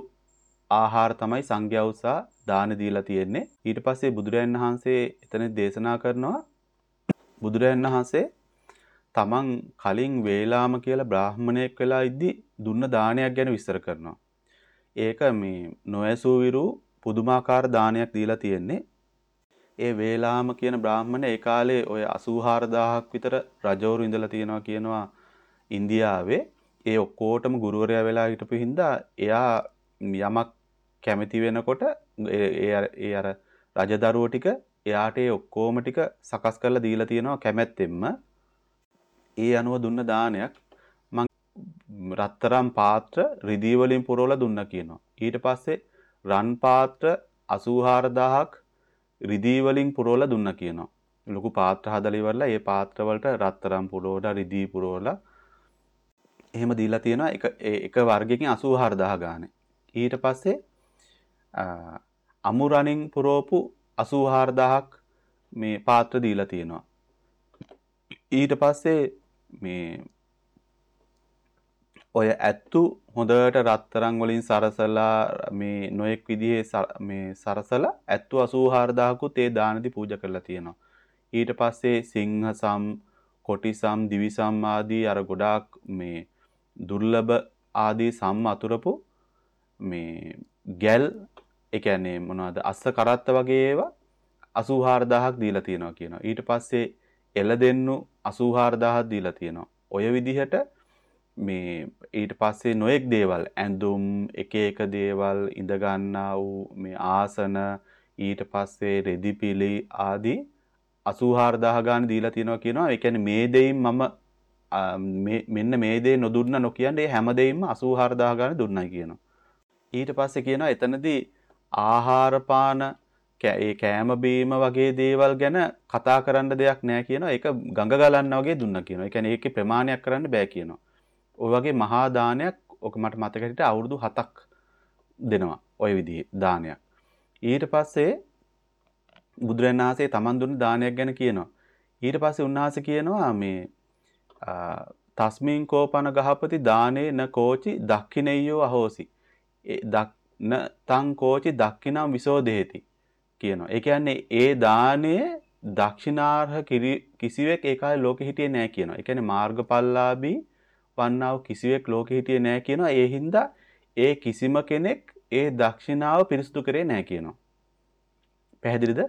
ආහාර තමයි සංඝයා උසා දාන දීලා තියෙන්නේ. ඊට පස්සේ බුදුරයන් වහන්සේ එතන දේශනා කරනවා බුදුරයන් වහන්සේ තමන් කලින් වේලාම කියලා බ්‍රාහ්මණයෙක් වෙලා ඉද්දි දුන්න දානයක් ගැන විස්තර කරනවා. ඒක මේ නොඇසූ විරු පුදුමාකාර දානයක් දීලා තියෙන්නේ. ඒ වේලාම කියන බ්‍රාහ්මණ ඒ කාලේ ඔය 84000ක් විතර රජවරු ඉඳලා තියෙනවා කියනවා ඉන්දියාවේ. ඒ ඔක්කොටම ගුරුවරයා වෙලා හිටපු හින්දා එයා යමක් කැමති වෙනකොට ඒ ඒ අර රජදරුවෝ ටික එයාට ඒ ඔක්කොම ටික සකස් කරලා දීලා තියෙනවා කැමැත්තෙන්ම. ඒ අනුව දුන්න දානයක් මං රත්තරම් පාත්‍ර රිදී වලින් පුරවලා දුන්නා කියනවා. ඊට පස්සේ රන් පාත්‍ර 84000ක් රිදී වලින් පුරවලා දුන්නා කියනවා. ලොකු පාත්‍ර හදලා ඉවරලා ඒ පාත්‍ර වලට රත්තරන් පුරවලා රිදී පුරවලා එහෙම දීලා තියෙනවා එක එක වර්ගයකින් 84000 ගානේ. ඊට පස්සේ අමුරණින් පුරවපු 84000ක් මේ පාත්‍ර දීලා තියෙනවා. ඊට පස්සේ මේ ඔය ඇත්තු හොඳට රත්තරන් වලින් සරසලා මේ නොයෙක් විදිහේ මේ සරසලා ඇත්තු 84000කුත් ඒ දානදී පූජා කරලා තියෙනවා. ඊට පස්සේ සිංහ සම්, කොටි සම්, දිවි සම් ආදී අර ගොඩාක් මේ දුර්ලභ ආදී සම් අතුරපු මේ ගැල් ඒ කියන්නේ මොනවද අස්ස කරත්ත වගේ ඒවා 84000ක් දීලා තියෙනවා කියනවා. ඊට පස්සේ එළ දෙන්නු 84000ක් දීලා තියෙනවා. ඔය විදිහට මේ ඊට පස්සේ නොයෙක් දේවල් ඇඳුම් එක එක දේවල් ඉඳ ගන්නා වූ මේ ආසන ඊට පස්සේ රෙදි පිළි ආදී 84000 ගාන දීලා තියෙනවා කියනවා. ඒ කියන්නේ මේ දෙයින් මම මෙන්න මේ දේ නොදුන්න නොකියන්නේ හැම දෙයින්ම 84000 ගාන දුන්නයි කියනවා. ඊට පස්සේ කියනවා එතනදී ආහාර පාන ඒ කෑම බීම වගේ දේවල් ගැන කතා කරන්න දෙයක් නැහැ කියනවා. ඒක ගඟ ගලන්න වගේ දුන්නා කියනවා. ඒ කියන්නේ ඒකේ ප්‍රමාණයක් කරන්න බෑ කියනවා. ඔය වගේ මහා දානයක් ඔක මට මතක හිටිට අවුරුදු 7ක් දෙනවා ওই විදිහේ දානයක්. ඊට පස්සේ බුදුරජාණන් වහන්සේ තමන් දුන්න දානයක් ගැන කියනවා. ඊට පස්සේ උන්වහන්සේ කියනවා මේ තස්මින් කෝපන ගහපති දානේ න කෝචි දක්ඛිනෙය්‍යෝ අහෝසි. ඒ දක්න තං කෝචි දක්ඛිනම් විසෝදේති කියනවා. ඒ කියන්නේ ඒ දානේ දක්ෂිනාර්හ කිසිවෙක් ඒ කාලේ ලෝකෙ හිටියේ නෑ කියනවා. ඒ කියන්නේ මාර්ගඵලලාභී වන්නව කිසිවෙක් ලෝකෙ හිටියේ නෑ කියනවා. ඒ හින්දා ඒ කිසිම කෙනෙක් ඒ දක්ෂිනාව පිරිසුදු කරේ නෑ කියනවා. පැහැදිලිද?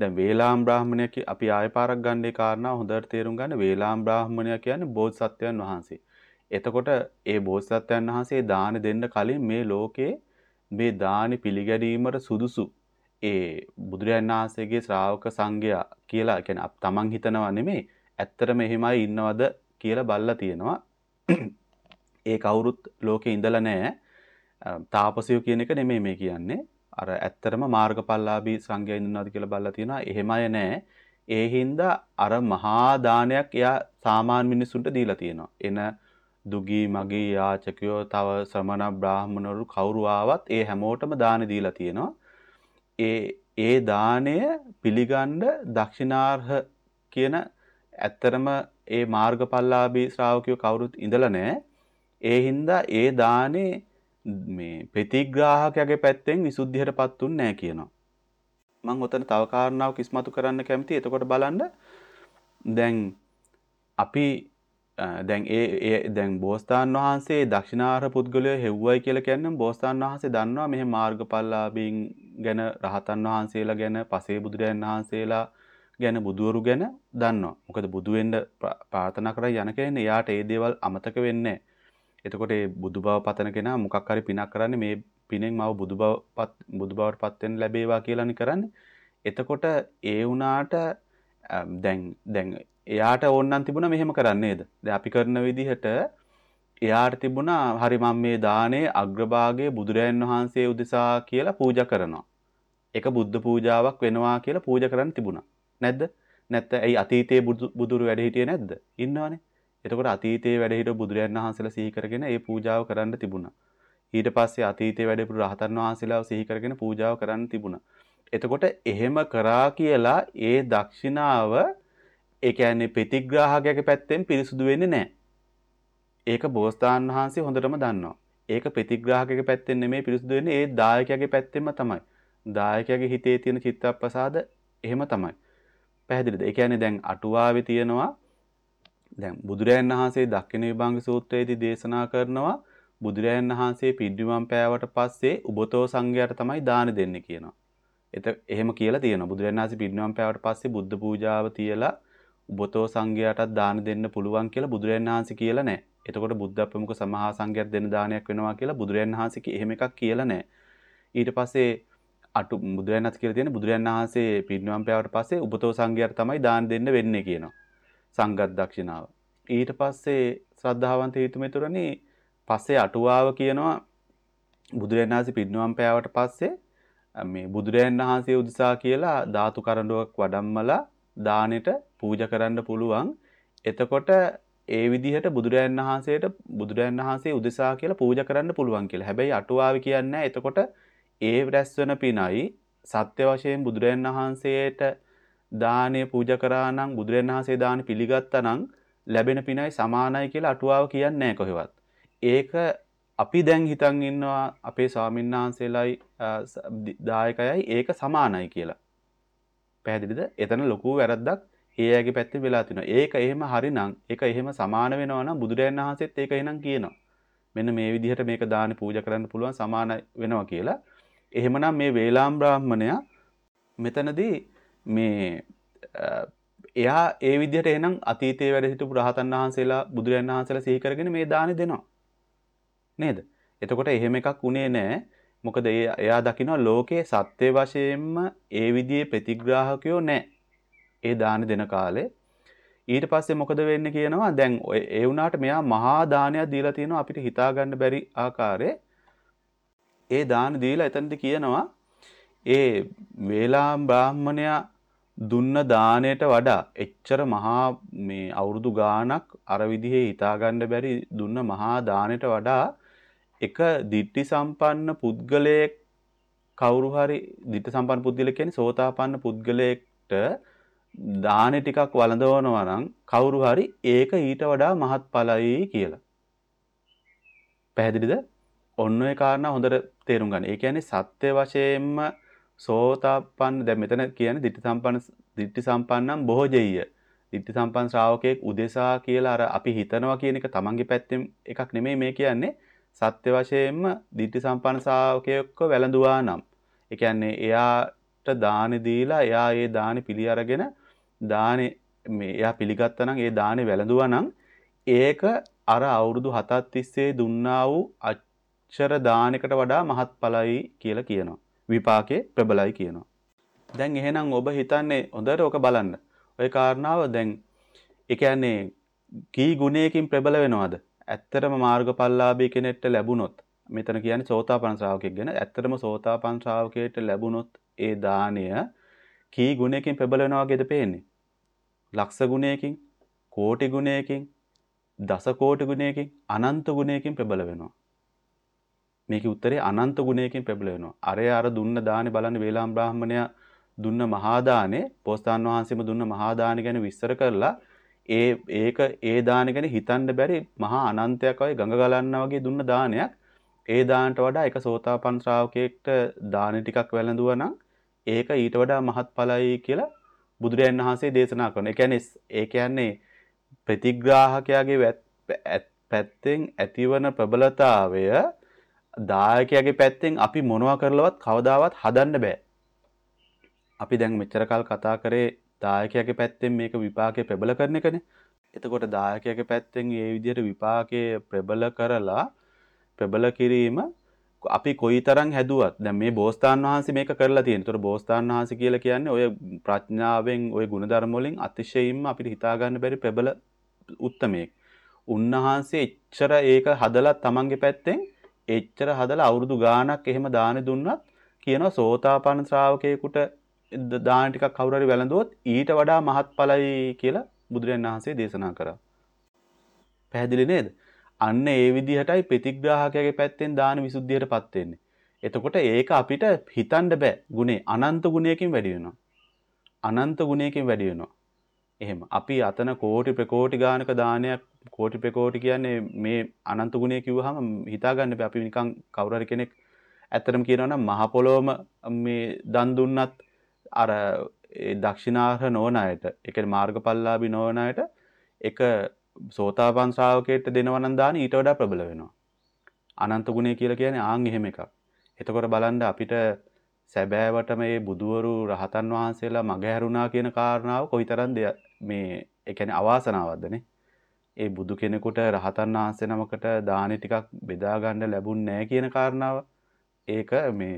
දැන් වේලාම් බ්‍රාහ්මණය අපි ආය පාරක් ගන්න ඒ කාරණා හොඳට තේරුම් ගන්න වේලාම් බ්‍රාහ්මණය කියන්නේ බෝධිසත්වයන් වහන්සේ. එතකොට ඒ බෝධිසත්වයන් වහන්සේ දාන දෙන්න කලින් මේ ලෝකේ මේ දානි පිළිගැනීමට සුදුසු ඒ බුදුරජාණන් වහන්සේගේ ශ්‍රාවක සංඝයා කියලා කියන්නේ තමන් හිතනවා නෙමෙයි ඇත්තටම එහෙමයි ඉන්නවද කියලා බලලා තියෙනවා. ඒ කවුරුත් ලෝකේ ඉඳලා නැහැ. තාපසයෝ කියන එක නෙමෙයි මේ කියන්නේ. අර ඇත්තටම මාර්ගඵලලාභී සංඝයා ඉන්නවද කියලා බලලා තියෙනවා. එහෙමයි නැහැ. ඒ හින්දා අර මහා දානයක් එයා සාමාන්‍ය මිනිසුන්ට දීලා තියෙනවා. එන දුගී මගී යාචකයෝ තව ශ්‍රමණ බ්‍රාහ්මණවරු කවුරු ආවත් ඒ හැමෝටම දාන දීලා තියෙනවා. ඒ ඒ දාණය පිළිගන්න දක්ෂිනාර්හ කියන ඇත්තරම ඒ මාර්ගඵලලාභී ශ්‍රාවකයෝ කවුරුත් ඉඳලා නැහැ. ඒ හින්දා ඒ දානේ මේ ප්‍රතිග්‍රාහකයාගේ පැත්තෙන් විසුද්ධියටපත් උන්නේ නැහැ කියනවා. මම උතන තව කාරණාවක් ඉස්මතු කරන්න කැමතියි. එතකොට බලන්න දැන් අපි දැන් ඒ ඒ දැන් බෝසතාන් වහන්සේ දක්ෂිනාර්හ පුද්ගලයෝ හෙව්වයි කියලා කියන්නේ බෝසතාන් වහන්සේ දන්නවා මෙහි මාර්ගඵලලාභීන් ගැන රහතන් වහන්සේලා ගැන පසේ බුදුරයන් වහන්සේලා ගැන බුදුවරු ගැන දන්නවා. මොකද බුදු වෙන්න ප්‍රාර්ථනා කරලා යන කෙනෙක් එයාට ඒ දේවල් අමතක වෙන්නේ එතකොට ඒ බුදු බව පතන කෙනා මොකක් හරි පිනක් කරන්නේ මේ පිනෙන් මව බුදු බව බුදු බවට පත් වෙන්න ලැබේවා කියලානේ කරන්නේ. එතකොට ඒ වුණාට දැන් දැන් එයාට ඕනනම් තිබුණා මෙහෙම කරන්න නේද? දැන් අපි කරන විදිහට එයාට තිබුණා හරි මම මේ දානේ අග්‍රභාගයේ බුදුරයන් වහන්සේ උදෙසා කියලා පූජා කරනවා. ඒක බුද්ධ පූජාවක් වෙනවා කියලා පූජා කරන්න තිබුණා. නැද්ද? නැත්නම් ඇයි අතීතයේ බුදුරු වැඩ හිටියේ නැද්ද? ඉන්නවනේ. එතකොට අතීතයේ වැඩ හිටපු බුදුරයන් වහන්සේලා සිහි කරගෙන ඒ පූජාව කරන්න තිබුණා. ඊට පස්සේ අතීතයේ වැඩ හිටපු රහතන් වහන්සේලාව සිහි කරගෙන පූජාව කරන්න තිබුණා. එතකොට එහෙම කරා කියලා ඒ දක්ෂිනාව ඒ කියන්නේ ප්‍රතිග්‍රාහකයාගේ පැත්තෙන් පිරිසුදු වෙන්නේ නැහැ. ඒක බෝසතාන් වහන්සේ හොඳටම දන්නවා. ඒක ප්‍රතිග්‍රාහකයාගේ පැත්තෙන් නෙමෙයි පිරිසුදු වෙන්නේ ඒ දායකයාගේ පැත්තෙන්ම තමයි. දායකයාගේ හිතේ තියෙන චිත්තප්‍රසාද එහෙම තමයි. පැහැදිලිද? ඒ කියන්නේ දැන් අටුවාවේ තියෙනවා දැන් බුදුරයන් වහන්සේ දක්ඛින විභංග සූත්‍රයේදී දේශනා කරනවා බුදුරයන් වහන්සේ පිරිනිවන් පෑවට පස්සේ උබතෝ සංඝයාට තමයි දාන දෙන්නේ කියනවා. එත එහෙම කියලා තියෙනවා. බුදුරයන් වහන්සේ පිරිනිවන් පෑවට පස්සේ බුද්ධ පූජාව තියලා උබතෝ සංඝයාටත් දාන දෙන්න පුළුවන් කියලා බුදුරයන් වහන්සේ කියලා නැහැ. එතකොට බුද්ධ ප්‍රමුඛ සමහා සංඝයාට දෙන්න දානයක් වෙනවා කියලා බුදුරයන් වහන්සේ එහෙම එකක් කියලා නැහැ. ඊට පස්සේ අටු බුදුරයන් වහන්සේ කියලා තියෙන බුදුරයන් වහන්සේ පිරිනිවන් පෑවට පස්සේ උබතෝ සංඝයාට තමයි දාන දෙන්න වෙන්නේ කියනවා. සංඝත් දක්ෂිනාව. ඊට පස්සේ ශ්‍රද්ධාවන්ත හේතුමෙතුරනේ පස්සේ අටුවාව කියනවා බුදුරයන් වහන්සේ පිරිනිවන් පෑවට පස්සේ මේ බුදුරයන් වහන්සේ උදෙසා කියලා ධාතු කරඬුවක් වඩම්මලා දානෙට පූජා කරන්න පුළුවන්. එතකොට ඒ විදිහට බුදුරයන් වහන්සේට බුදුරයන් වහන්සේ උදෙසා කියලා පූජා කරන්න පුළුවන් කියලා. හැබැයි අටුවාව කියන්නේ එතකොට ඒ රැස්වන පිනයි සත්‍ය වශයෙන් බුදුරයන් වහන්සේට දානය පූජා කරා නම් බුදුරයන් වහන්සේ දාන පිළිගත්තා නම් ලැබෙන පිනයි සමානයි කියලා අටුවාව කියන්නේ නැහැ කොහෙවත්. ඒක අපි දැන් හිතන් ඉන්නවා අපේ ස්වාමීන් වහන්සේලායි දායකයයි ඒක සමානයි කියලා. පැහැදිලිද? එතන ලොකු වැරද්දක් ඒ අයගේ පැත්තෙන් වෙලා තිනවා. ඒක එහෙම හරිනම් ඒක එහෙම සමාන වෙනවා නම් බුදුරයන් වහන්සේත් ඒක එහෙනම් කියනවා. මෙන්න මේ විදිහට මේක දාන පූජා කරන්න පුළුවන් සමාන වෙනවා කියලා. එහෙමනම් මේ වේලාම් බ්‍රාහ්මණයා මෙතනදී මේ එයා ඒ විදිහට එහෙනම් අතීතයේ වැඩ සිටපු රහතන් වහන්සේලා බුදුරයන් වහන්සේලා සිහි කරගෙන මේ දානෙ දෙනවා. නේද? එතකොට එහෙම එකක් උනේ නැහැ. මොකද එයා දකිනවා ලෝකයේ සත්‍ය වශයෙන්ම ඒ විදිහේ ප්‍රතිග්‍රාහකයෝ නැහැ. ඒ දාන දෙන කාලේ ඊට පස්සේ මොකද වෙන්නේ කියනවා දැන් ඒ වුණාට මෙයා මහා දානයක් දීලා තියෙනවා අපිට හිතා ගන්න බැරි ආකාරයේ ඒ දාන දීලා එතනදී කියනවා ඒ වේලාම් බ්‍රාහ්මණයා දුන්න දාණයට වඩා එච්චර මහා මේ අවුරුදු ගාණක් අර විදිහේ හිතා ගන්න බැරි දුන්න මහා දාණයට වඩා එක දිට්ටි සම්පන්න පුද්ගලයෙක් කවුරු හරි දිට්ඨි සම්පන්න පුද්ගලයෙක් කියන්නේ සෝතාපන්න පුද්ගලයෙක්ට දානෙ ටිකක් වළඳවනවා නම් කවුරු හරි ඒක ඊට වඩා මහත්ඵලයි කියලා. පැහැදිලිද? ඔන්න ඔය කාරණා හොඳට තේරුම් ගන්න. ඒ කියන්නේ සත්‍ය වශයෙන්ම සෝතාපන්න දැන් මෙතන කියන්නේ ditthi සම්පන්න ditthi සම්පන්නම් බොහෝජෙය්‍ය. ditthi සම්පන්න ශ්‍රාවකයෙක් උදෙසා කියලා අර අපි හිතනවා කියන එක තමන්ගේ පැත්තෙන් එකක් නෙමෙයි මේ කියන්නේ. සත්‍ය වශයෙන්ම ditthi සම්පන්න ශ්‍රාවකයෙක්ව වැළඳුවා නම්. ඒ කියන්නේ එයාට දානි දීලා එයා ඒ දානි පිළි අරගෙන දානි මේ එයා පිළිගත්තා නම් ඒ දානි වැළඳුවා නම් ඒක අර අවුරුදු 7ක් තිස්සේ දුන්නා වූ අච්චර දානයකට වඩා මහත්ඵලයි කියලා කියනවා. විපාකේ ප්‍රබලයි කියනවා. දැන් එහෙනම් ඔබ හිතන්නේ හොඳට ඔක බලන්න. ওই කාරණාව දැන් ඒ කියන්නේ කී ගුණයකින් ප්‍රබල වෙනවද? ඇත්තටම මාර්ගඵලලාභී කෙනෙක්ට ලැබුණොත් මෙතන කියන්නේ සෝතාපන්න ශ්‍රාවකෙක් ගැන ඇත්තටම සෝතාපන්න ශ්‍රාවකයට ලැබුණොත් ඒ දාණය කී ගුණයකින් ප්‍රබල වෙනවා වගේද පේන්නේ? ලක්ෂ ගුණයකින්, කෝටි ගුණයකින්, දස කෝටි ගුණයකින්, අනන්ත ගුණයකින් ප්‍රබල වෙනවා. මේකේ උත්තරේ අනන්ත ගුණයකින් ප්‍රබල වෙනවා. අරය අර දුන්න දානේ බලන්න වේලාම් බ්‍රාහ්මණයා දුන්න මහා දානේ, පෝස්තාන් වහන්සේම දුන්න මහා දානේ ගැන විස්තර කරලා ඒ ඒක ඒ දාන ගැන හිතන්න බැරි මහා අනන්තයක් වගේ ගඟ ගලන්නා වගේ දුන්න දානයක් ඒ දානට වඩා එක සෝතාපන්න ශ්‍රාවකයෙක්ට දාන ටිකක් වැළඳුවා නම් ඒක ඊට වඩා මහත්ඵලයි කියලා බුදුරජාණන් වහන්සේ දේශනා කරනවා. ඒ කියන්නේ ඒ කියන්නේ ප්‍රතිග්‍රාහකයාගේ පැත්තෙන් ඇතිවන ප්‍රබලතාවය දායකයාගේ පැත්තෙන් අපි මොනවා කරලවත් කවදාවත් හදන්න බෑ. අපි දැන් මෙච්චර කල් කතා කරේ දායකයාගේ පැත්තෙන් මේක විපාකේ ප්‍රබල කරන එකනේ. එතකොට දායකයාගේ පැත්තෙන් මේ විදිහට විපාකයේ ප්‍රබල කරලා ප්‍රබල කිරීම අපි කොයිතරම් හැදුවත් දැන් මේ බෝසතාන් වහන්සේ මේක කරලා තියෙනවා. ඒතර බෝසතාන් වහන්සේ කියලා කියන්නේ ඔය ප්‍රඥාවෙන් ඔය ಗುಣධර්ම වලින් අතිශයින්ම අපිට හිතා ගන්න බැරි ප්‍රබල උත්තමයෙක්. උන්වහන්සේ එච්චර ඒක හදලා තමන්ගේ පැත්තෙන් එච්චර හදලා අවුරුදු ගාණක් එහෙම දාන දුන්නත් කියනවා සෝතාපන්න ශ්‍රාවකයෙකුට දාන ටිකක් කවුරු හරි වැළඳුවොත් ඊට වඩා මහත්ඵලයි කියලා බුදුරජාණන් වහන්සේ දේශනා කරා. පැහැදිලි නේද? අන්න ඒ විදිහටයි ප්‍රතිග්‍රාහකයාගේ පැත්තෙන් දාන විසුද්ධියටපත් වෙන්නේ. එතකොට ඒක අපිට හිතන්න බෑ. ගුණේ අනන්ත ගුණයකින් වැඩි වෙනවා. අනන්ත ගුණයකින් වැඩි වෙනවා. එහෙම අපි අතන කෝටි ප්‍රකෝටි ගානක දානයක් කෝටි ප්‍රකෝටි කියන්නේ මේ අනන්ත ගුණය කිව්වහම හිතා ගන්න බෑ. අපි නිකන් කවුරු හරි කෙනෙක් ඇත්තටම කියනවා නම් මහ පොළොවම මේ දන් දුන්නත් අර ඒ දක්ෂිනාර්හ නොවන අයට, ඒ කියන්නේ මාර්ගඵලලාභී නොවන අයට එක සෝතාපන් ශ්‍රාවකයෙක්ට දෙනවා නම් දාන ඊට වඩා ප්‍රබල වෙනවා. අනන්ත ගුණය කියලා කියන්නේ ආන් එහෙම එකක්. එතකොට බලන්න අපිට සැබෑවටම මේ බුදුවරු රහතන් වහන්සේලා මගහැරුණා කියන කාරණාව කොයිතරම් මේ ඒ කියන්නේ අවාසනාවක්දනේ. ඒ බුදු කෙනෙකුට රහතන් වහන්සේ නමකට දානි ටිකක් බෙදා ගන්න ලැබුණ නැහැ කියන කාරණාව ඒක මේ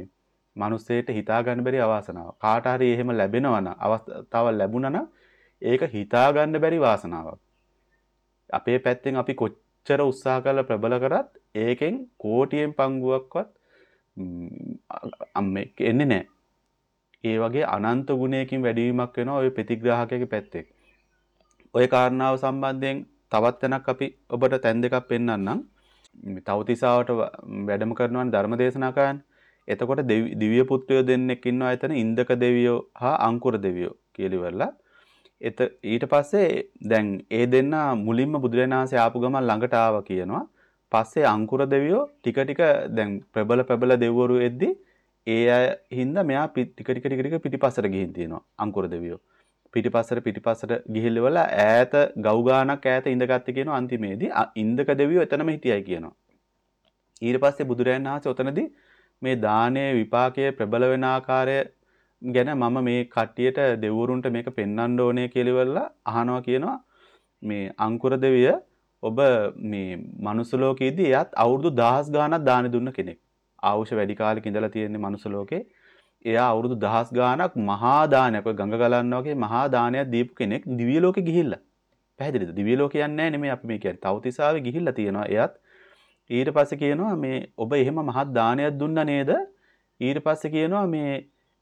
මිනිස්සෙට හිතා ගන්න බැරි අවාසනාවක්. කාට හරි එහෙම ලැබෙනවා නම් අවස්ථාවක් ලැබුණා නම් ඒක හිතා ගන්න බැරි වාසනාවක්. අපේ පැත්තෙන් අපි කොච්චර උත්සාහ කරලා ප්‍රබල කරත් ඒකෙන් කෝටියෙන් පංගුවක්වත් අම්මේ එන්නේ නැහැ. ඒ වගේ අනන්ත ගුණයකින් වැඩිවීමක් වෙනවා ওই ප්‍රතිග්‍රාහකයාගේ පැත්තෙන්. ওই කාරණාව සම්බන්ධයෙන් තවත් තැනක් අපි ඔබට තැන් දෙකක් පෙන්වන්නම්. තවතිසාවට වැඩම කරනවා ධර්ම දේශනා කරන්නේ. එතකොට දිව්‍ය පුත්‍රයෝ දෙන්නෙක් ඉන්නවා එතන ඉන්දක දෙවියෝ හා අංකුර දෙවියෝ කියලා ඉවරලා එත ඊට පස්සේ දැන් ඒ දෙන්න මුලින්ම බුදුරජාණන් වහන්සේ ආපු ගමන් ළඟට ආවා කියනවා. පස්සේ අංකුර දෙවියෝ ටික ටික දැන් ප්‍රබල ප්‍රබල දෙවිවරු එද්දි ඒ අය හින්දා මෙයා ටික ටික ටික ටික පිටිපස්සට ගිහින් තියෙනවා අංකුර දෙවියෝ. පිටිපස්සට පිටිපස්සට ගිහිල්ලවල ඈත ගව් ගානක් ඈත ඉඳගත්තේ කියනවා අන්තිමේදී ඉන්දක දෙවියෝ එතනම හිටියයි කියනවා. ඊට පස්සේ බුදුරජාණන් වහන්සේ ඔතනදී මේ දානයේ විපාකයේ ප්‍රබල වෙන ආකාරය ගැන මම මේ කට්ටියට දෙවුරුන්ට මේක පෙන්වන්න ඕනේ කියලා අහනවා කියනවා මේ අංකුර දෙවිය ඔබ මේ මනුස්ස ලෝකයේදී එයත් අවුරුදු 1000 ගාණක් දාන දුන්න කෙනෙක්. ආවුෂ වැඩි කාලෙක ඉඳලා තියෙන්නේ මනුස්ස ලෝකේ. එයා අවුරුදු 1000 ගාණක් මහා දානයක් ඔය ගඟ ගලන්නා වගේ මහා දානයක් දීපු කෙනෙක් දිව්‍ය ලෝකෙ ගිහිල්ලා. පැහැදිලිද? දිව්‍ය ලෝකේ යන්නේ නැහැ නෙමෙයි අපි මේ කියන්නේ. තවතිසාවේ ගිහිල්ලා තියෙනවා එයත්. ඊට පස්සේ කියනවා මේ ඔබ එහෙම මහත් දානයක් දුන්නා නේද? ඊට පස්සේ කියනවා මේ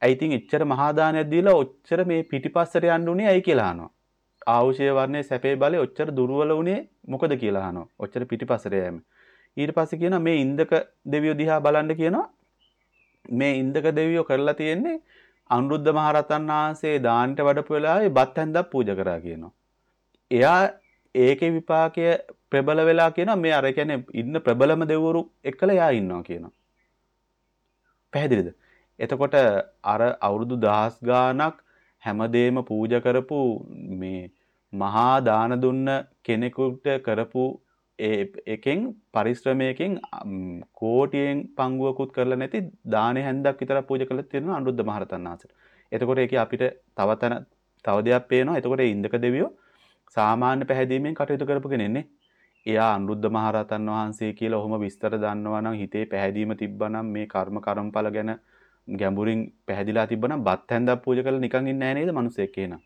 ඇයි ඉතින් එච්චර මහා දානයක් දීලා ඔච්චර මේ පිටිපස්සට යන්න උනේ ඇයි කියලා අහනවා. ආවුෂය වර්ණයේ සැපේ බලේ ඔච්චර දුර්වල උනේ මොකද කියලා අහනවා. ඔච්චර පිටිපස්සට යෑම. ඊට පස්සේ කියනවා මේ ඉන්දක දෙවියෝ දිහා බලන්න කියනවා. මේ ඉන්දක දෙවියෝ කරලා තියෙන්නේ අනුරුද්ධ මහරතන් වහන්සේ දානට වඩපු වෙලාවේ බත් හැන්දක් පූජා කරා කියනවා. එයා ඒකේ විපාකය ප්‍රබල වෙලා කියනවා මේ අර කියන්නේ ඉන්න ප්‍රබලම දෙවරු එක්කලා එයා ඉන්නවා කියනවා. පැහැදිලිද? එතකොට අර අවුරුදු දහස් ගාණක් හැමදේම පූජා කරපු මේ මහා දාන දුන්න කෙනෙකුට කරපු එකෙන් පරිශ්‍රමයකින් කෝටියෙන් පංගුවකුත් කරලා නැති දාන හැන්දක් විතර පූජා කරලා තියෙනවා අනුරුද්ධ මහරතන් වහන්සේට. එතකොට ඒකේ අපිට තව තැන තව දෙයක් පේනවා. එතකොට ඉන්දක දෙවියෝ සාමාන්‍ය පැහැදීමෙන් කටයුතු කරපු කෙනෙන්නේ. එයා අනුරුද්ධ මහරහතන් වහන්සේ කියලා ඔහොම විස්තර දන්නවා නම් හිතේ පැහැදීම තිබ්බනම් මේ කර්ම කර්මඵල ගැන ගැඹුරින් පැහැදිලා තිබ්බනම් බත් හැන්දක් පූජා කරලා නිකන් ඉන්නේ නැහැ නේද මිනිස්සෙක් එහෙනම්.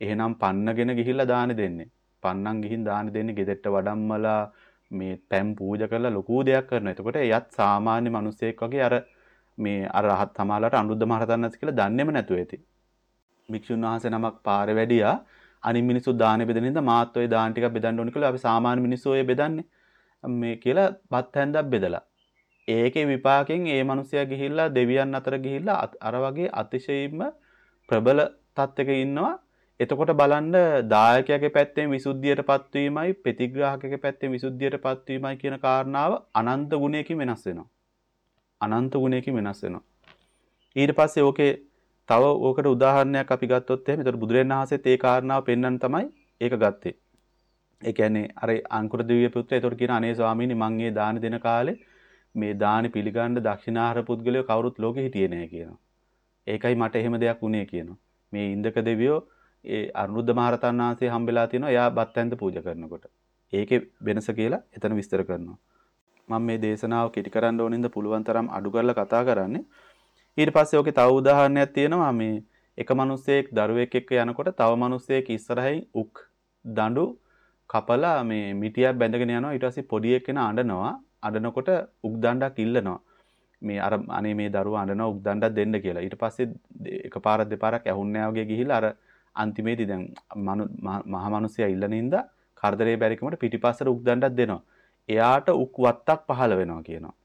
එහෙනම් පන්නගෙන ගිහිල්ලා දාන දෙන්නේ. පන්නන් ගිහින් දාන දෙන්නේ ගෙදරට වඩම්මලා මේ පැම් පූජා කරලා ලොකු දෙයක් කරනවා. එතකොට එයත් සාමාන්‍ය මිනිස්සෙක් වගේ අර මේ අර රහත් සමාලට අනුරුද්ධ මහරහතන් වහන්සේ කියලා දන්නේම නැතුව ඇති. භික්ෂුන් වහන්සේ නමක් පාරේ වැඩියා අනිත් මිනිස්සු දාන බෙදෙන හින්දා මාත් ඔය දාන ටිකක් බෙදන්න ඕනේ කියලා අපි සාමාන්‍ය මිනිස්සු ඔය බෙදන්නේ මේ කියලා බත් හැන්දක් බෙදලා ඒකේ විපාකෙන් ඒ මිනිසයා ගිහිල්ලා දෙවියන් අතර ගිහිල්ලා අර වගේ අතිශයින්ම ප්‍රබල තත්ත්වයක ඉන්නවා එතකොට බලන්න දායකයාගේ පැත්තෙන් විසුද්ධියටපත් වීමයි ප්‍රතිග්‍රාහකයාගේ පැත්තෙන් විසුද්ධියටපත් වීමයි කියන කාරණාව අනන්ත ගුණයකින් වෙනස් වෙනවා. අනන්ත ගුණයකින් වෙනස් වෙනවා. ඊට පස්සේ ඕකේ තව ඕකට උදාහරණයක් අපි ගත්තොත් එහෙම ඒතර බුදුරජාණන් වහන්සේත් ඒ කාරණාව පෙන්වන්න තමයි ඒක ගත්තේ. ඒ කියන්නේ අර අංකුර දිව්‍ය පුත්‍රයා ඒතර කියන අනේ ස්වාමීනි මං ඒ දාන දෙන කාලේ මේ දානි පිළිගන්න දක්ෂිනාහාර පුද්ගලයෝ කවුරුත් ලෝකෙ හිටියේ නැහැ කියනවා. ඒකයි මට එහෙම දෙයක් වුණේ කියනවා. මේ ඉන්දක දෙවියෝ ඒ අනුරුද්ධ මහරතන් වහන්සේ හම්බෙලා තිනවා එයා බත් ඇඳ පූජා කරනකොට. ඒකේ වෙනස කියලා එතන විස්තර කරනවා. මම මේ දේශනාව කෙටි කරන්න ඕනින්ද පුළුවන් තරම් අඩු කරලා කතා කරන්නේ. ඊට පස්සේ ඕකේ තව උදාහරණයක් තියෙනවා මේ එක මිනිස්සෙක් දරුවෙක් එක්ක යනකොට තව මිනිස්සෙක් ඉස්සරහින් උක් දඬු කපලා මේ මිටියක් බැඳගෙන යනවා ඊට පස්සේ පොඩි එක්කෙනා අඬනවා අඬනකොට උක් දණ්ඩක් ඉල්ලනවා මේ අර අනේ මේ දරුවා අඬනවා උක් දණ්ඩක් දෙන්න කියලා ඊට පස්සේ එකපාරක් දෙපාරක් ඇහුන්නේ වගේ ගිහිල්ලා අර අන්තිමේදී දැන් මහා මිනිස්සයා ඉල්ලන හින්දා කරදරේ බැරිකමට පිටිපස්සට උක් දණ්ඩක් දෙනවා එයාට උක් වත්තක් පහළ වෙනවා කියනවා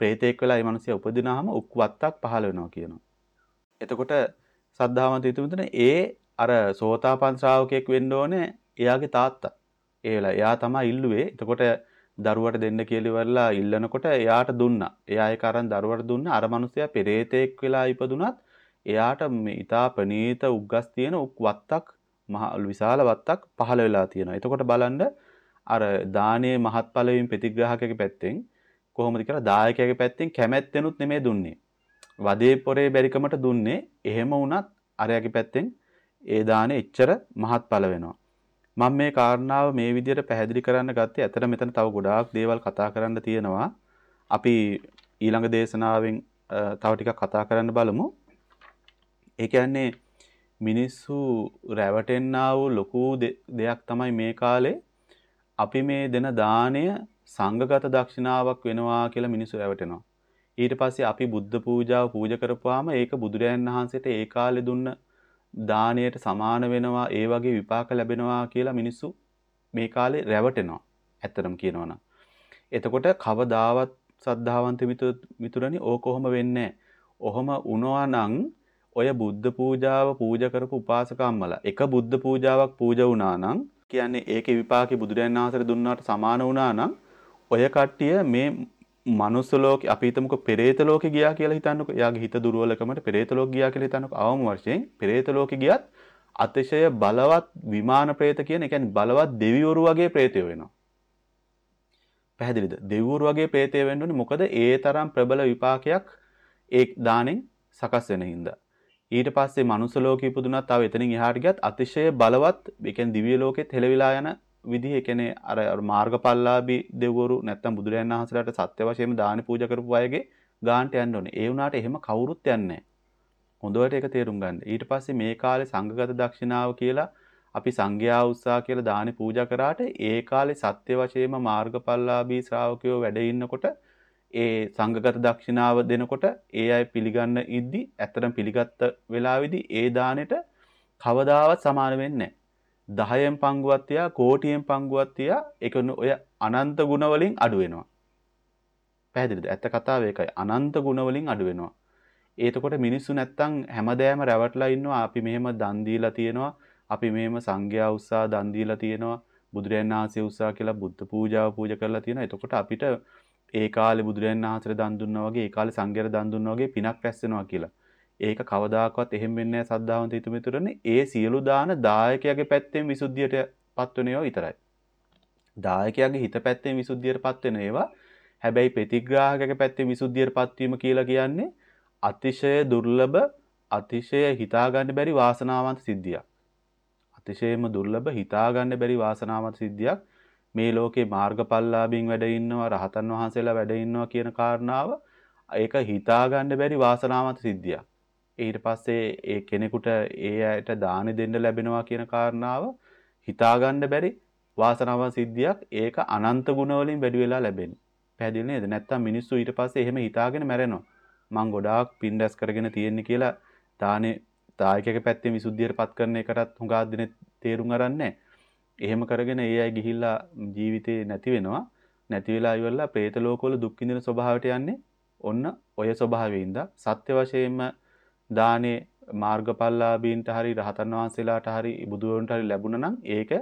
ප්‍රේතෙක් වෙලා ඒ මිනිස්සයා උපදිනාම උක් වත්තක් පහළ වෙනවා කියනවා. එතකොට සද්ධාවන්ත යතුමුතන ඒ අර සෝතාපන් ශ්‍රාවකයෙක් වෙන්න ඕනේ එයාගේ තාත්තා. ඒ වෙලාව එයා තමයි ඉල්ලුවේ. එතකොට දරුවට දෙන්න කියලා ඉවරලා ඉල්ලනකොට එයාට දුන්නා. එයා ඒක අරන් දරුවට දුන්නා. අර මිනිස්සයා පෙරේතෙක් වෙලා ඉපදුනත් එයාට මේ ඊටා ප්‍රනීත උග්ගස් තියෙන උක් වත්තක් මහ විශාල වත්තක් පහළ වෙලා තියෙනවා. එතකොට බලන්න අර දානයේ මහත්ඵල වීම ප්‍රතිග්‍රාහකගේ පැත්තෙන් කොහොමද කියලා දායකයාගේ පැත්තෙන් කැමැත්තෙනුත් නෙමෙයි දුන්නේ. වදේ පොරේ බැරිකමට දුන්නේ. එහෙම වුණත් අරයාගේ පැත්තෙන් ඒ දානේ එච්චර මහත්ඵල වෙනවා. මම මේ කාරණාව මේ විදිහට පැහැදිලි කරන්න ගත්තේ ඇතර මෙතන තව ගොඩාක් දේවල් කතා කරන්න තියෙනවා. අපි ඊළඟ දේශනාවෙන් තව ටිකක් කතා කරන්න බලමු. ඒ කියන්නේ මිනිස්සු රැවටෙන්නා වූ ලොකු දෙයක් තමයි මේ කාලේ අපි මේ දෙන දාණය සංඝගත දක්ෂිනාවක් වෙනවා කියලා මිනිස්සු රැවටෙනවා. ඊට පස්සේ අපි බුද්ධ පූජාව පූජා කරපුවාම ඒක බුදුරයන් වහන්සේට ඒ කාලේ දුන්න දාණයට සමාන වෙනවා ඒ වගේ විපාක ලැබෙනවා කියලා මිනිස්සු මේ කාලේ රැවටෙනවා. ඇත්තටම කියනවනම්. එතකොට කවදාවත් සද්ධාවන්ත මිතුරනි ඕක කොහොම වෙන්නේ ඔහොම වුණා නම් ඔය බුද්ධ පූජාව පූජා කරපු උපාසකම්මලා එක බුද්ධ පූජාවක් පූජා වුණා නම් කියන්නේ ඒකේ විපාකේ බුදුරයන් වහන්සේට දුන්නාට සමාන වුණා නම් ඔය කට්ටිය මේ මනුස්ස ලෝකේ අපි හිතමුකෝ පෙරේත ලෝකේ ගියා කියලා හිතන්නකෝ. එයාගේ හිත දුර්වලකමට පෙරේත ලෝක ගියා කියලා හිතන්නකෝ. අවම වශයෙන් පෙරේත ලෝකේ ගියත් අතිශය බලවත් විමාන ප්‍රේත කියන ඒ කියන්නේ බලවත් දෙවිවරු වගේ ප්‍රේතයෝ වෙනවා. පැහැදිලිද? දෙවිවරු වගේ ප්‍රේතය වෙන්න ඕනේ මොකද ඒ තරම් ප්‍රබල විපාකයක් ඒ දාණයෙන් සකස් වෙන හින්දා. ඊට පස්සේ මනුස්ස ලෝකෙ ඉපදුනත් තව එතනින් එහාට ගියත් අතිශය බලවත් ඒ කියන්නේ දිව්‍ය ලෝකෙත් හෙලවිලා යන විදිහ එකනේ අර මාර්ගපල්ලාභී දෙවරු නැත්තම් බුදුරයන් වහන්සේලාට සත්‍ය වශයෙන්ම දාන පූජා කරපු අයගේ ගාන්ට යන්න ඕනේ. ඒ වුණාට එහෙම කවුරුත් යන්නේ හොඳට ඒක තේරුම් ගන්න. ඊට පස්සේ මේ කාලේ සංඝගත දක්ෂිනාව කියලා අපි සංඝයා උත්සාහ කියලා දානි පූජා කරාට ඒ කාලේ සත්‍ය වශයෙන්ම මාර්ගපල්ලාභී ශ්‍රාවකයෝ වැඩ ඉන්නකොට ඒ සංඝගත දක්ෂිනාව දෙනකොට ඒ අය පිළිගන්න ඉද්දි ඇත්තටම පිළිගත්ත වෙලාවේදී ඒ දානෙට කවදාවත් සමාන වෙන්නේ නැහැ. 10න් පංගුවක් තියා කෝටියෙන් පංගුවක් තියා ඒක ඔය අනන්ත ගුණ වලින් අඩු වෙනවා. පැහැදිලිද? ඇත්ත කතාව ඒකයි. අනන්ත ගුණ වලින් අඩු වෙනවා. එතකොට මිනිස්සු නැත්තම් හැමදෑම රැවටලා ඉන්නවා අපි මෙහෙම දන් දීලා තියෙනවා අපි මෙහෙම සංඝයා උස්සා දන් දීලා තියෙනවා බුදුරයන් වහන්සේ උස්සා කියලා බුද්ධ පූජාව පූජා කරලා තියෙනවා එතකොට අපිට ඒ කාලේ බුදුරයන් වහන්සේට දන් දුන්නා වගේ ඒ කාලේ සංඝයාට දන් දුන්නා වගේ පිනක් රැස් වෙනවා කියලා ඒක කවදාකවත් එහෙම වෙන්නේ නැහැ සද්ධාවන්ත හිතමිතුරනේ ඒ සියලු දාන දායකයාගේ පැත්තෙන් විසුද්ධියටපත් වෙන ඒවා විතරයි දායකයාගේ හිත පැත්තෙන් විසුද්ධියටපත් වෙන ඒවා හැබැයි ප්‍රතිග්‍රාහකගේ පැත්තෙන් විසුද්ධියටපත් වීම කියලා කියන්නේ අතිශය දුර්ලභ අතිශය හිතාගන්න බැරි වාසනාවන්ත සිද්ධියක්. අතිශයම දුර්ලභ හිතාගන්න බැරි වාසනාවන්ත සිද්ධියක්. මේ ලෝකේ මාර්ගඵලලාභින් වැඩ ඉන්නවා රහතන් වහන්සේලා වැඩ ඉන්නවා කියන කාරණාව ඒක හිතාගන්න බැරි වාසනාවන්ත සිද්ධියක්. ඊට පස්සේ ඒ කෙනෙකුට ඒ අයට දාන දෙන්න ලැබෙනවා කියන කාරණාව හිතාගන්න බැරි වාසනාවන්ත සිද්ධියක්. ඒක අනන්ත ගුණ වලින් වැඩි වෙලා ලැබෙන්නේ. පැහැදිලි නේද? නැත්තම් මිනිස්සු ඊට පස්සේ එහෙම හිතාගෙන මැරෙනවා. මං ගොඩාක් පින් රැස් කරගෙන තියෙන්නේ කියලා දානේ දායකයක පැත්තෙන් විසුද්ධියටපත් කරන එකටත් හුඟා දින තේරුම් අරන්නේ එහෙම කරගෙන ඒ අය ගිහිල්ලා ජීවිතේ නැති වෙනවා නැති වෙලා ඉවරලා പ്രേත ලෝකවල දුක් විඳින ස්වභාවයට යන්නේ ඔන්න ඔය ස්වභාවයෙන්ද සත්‍ය වශයෙන්ම දානේ මාර්ගඵලලාභීන්ට හරි රහතන් වහන්සේලාට හරි බුදුවරුන්ට හරි ලැබුණා නම් ඒක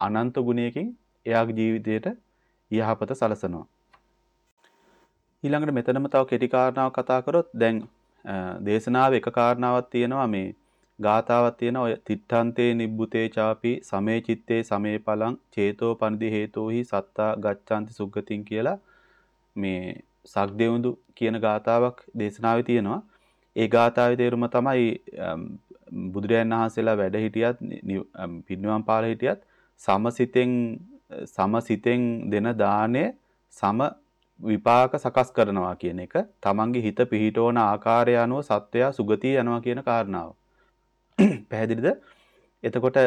අනන්ත ගුණයකින් එයාගේ ජීවිතයට යහපත සලසනවා. ඊළඟට මෙතනම තව කෙටි කාරණාවක් කතා කරොත් දැන් දේශනාවේ එක කාරණාවක් තියෙනවා මේ ගාතාවක් තියෙන ඔය තිත්තන්තේ නිබ්බුතේ ചാපි සමේ චිත්තේ සමේ පලං චේතෝ පනිදි හේතෝහි සත්තා ගච්ඡanti සුග්ගතින් කියලා මේ සක්දෙවුඳු කියන ගාතාවක් දේශනාවේ තියෙනවා. ඒ ගාතාවේ තේරුම තමයි බුදුරයන් වහන්සේලා වැඩ හිටියත් පින්වම් පාල හිටියත් සමසිතෙන් සමසිතෙන් දෙන දාණය සම විපාක සකස් කරනවා කියන එක තමන්ගේ හිත පිහිටවන ආකාරය අනුව සත්වයා සුගතිය යනවා කියන කාරණාව. පැහැදිලිද? එතකොට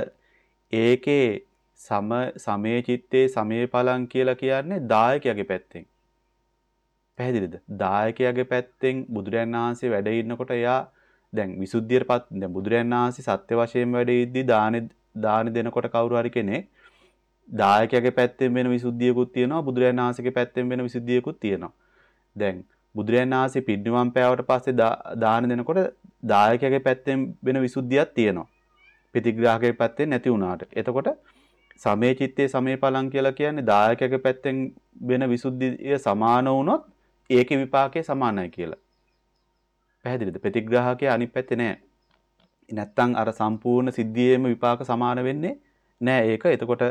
ඒකේ සම සමේ චිත්තේ සමේ පලං කියලා කියන්නේ දායකයාගේ පැත්තෙන්. පැහැදිලිද? දායකයාගේ පැත්තෙන් බුදුරයන් වහන්සේ වැඩ ඉන්නකොට එයා දැන් විසුද්ධියටපත් දැන් බුදුරයන් වහන්සේ සත්‍ය වශයෙන් වැඩ ඉද්දි දාන දාන දෙනකොට කවුරු හරි කෙනෙක් දායකයාගේ පැත්තෙන් වෙන විසුද්ධියකුත් තියෙනවා බුදුරජාණන් වහන්සේගේ පැත්තෙන් වෙන විසුද්ධියකුත් තියෙනවා. දැන් බුදුරජාණන් වහන්සේ පිරිනිවන් පෑවට පස්සේ දාන දෙනකොට දායකයාගේ පැත්තෙන් වෙන විසුද්ධියක් තියෙනවා. ප්‍රතිග්‍රාහකගේ පැත්තෙන් නැති වුණාට. එතකොට සමේ චිත්තේ සමේ පලං කියලා කියන්නේ දායකයාගේ පැත්තෙන් වෙන විසුද්ධිය සමාන වුණොත් ඒකේ විපාකය සමානයි කියලා. පැහැදිලිද? ප්‍රතිග්‍රාහකයේ අනිත් පැත්තේ නෑ. නැත්තම් අර සම්පූර්ණ සිද්ධියේම විපාක සමාන වෙන්නේ නෑ ඒක. එතකොට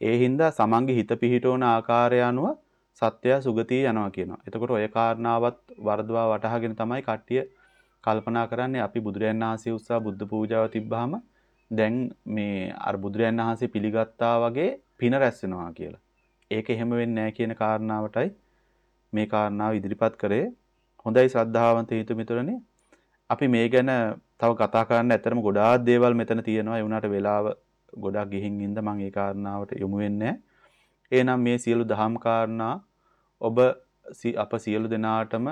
ඒ හින්දා සමන්ගේ හිත පිහිටවන ආකාරය අනුව සත්‍යය සුගතිය යනවා කියනවා. එතකොට ඔය කාරණාවත් වරදවා වටහාගෙන තමයි කට්ටිය කල්පනා කරන්නේ අපි බුදුරයන් වහන්සේ උත්සාහ බුද්ධ පූජාව තිබ්බහම දැන් මේ අර බුදුරයන් වහන්සේ පිළිගත්තා වගේ පින රැස් වෙනවා කියලා. ඒක එහෙම වෙන්නේ නැහැ කියන කාරණාවටයි මේ කාරණාව ඉදිරිපත් කරේ. හොඳයි ශ්‍රද්ධාවන්ත හේතු මිතුරනේ. අපි මේ ගැන තව කතා කරන්න ඇතරම ගොඩාක් දේවල් මෙතන තියෙනවා. ඒ වුණාට වෙලාව ගොඩක් ගිහින් ඉඳ මම ඒ කාරණාවට යොමු වෙන්නේ එහෙනම් මේ සියලු දහම් කාරණා ඔබ අප සියලු දෙනාටම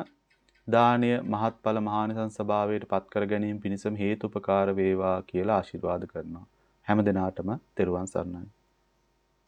දානීය මහත්ඵල මහානිසංස ස්වභාවයට පත් කර ගැනීම පිණිසම හේතුපකාර වේවා කියලා ආශිර්වාද කරනවා හැම දිනාටම තෙරුවන් සරණයි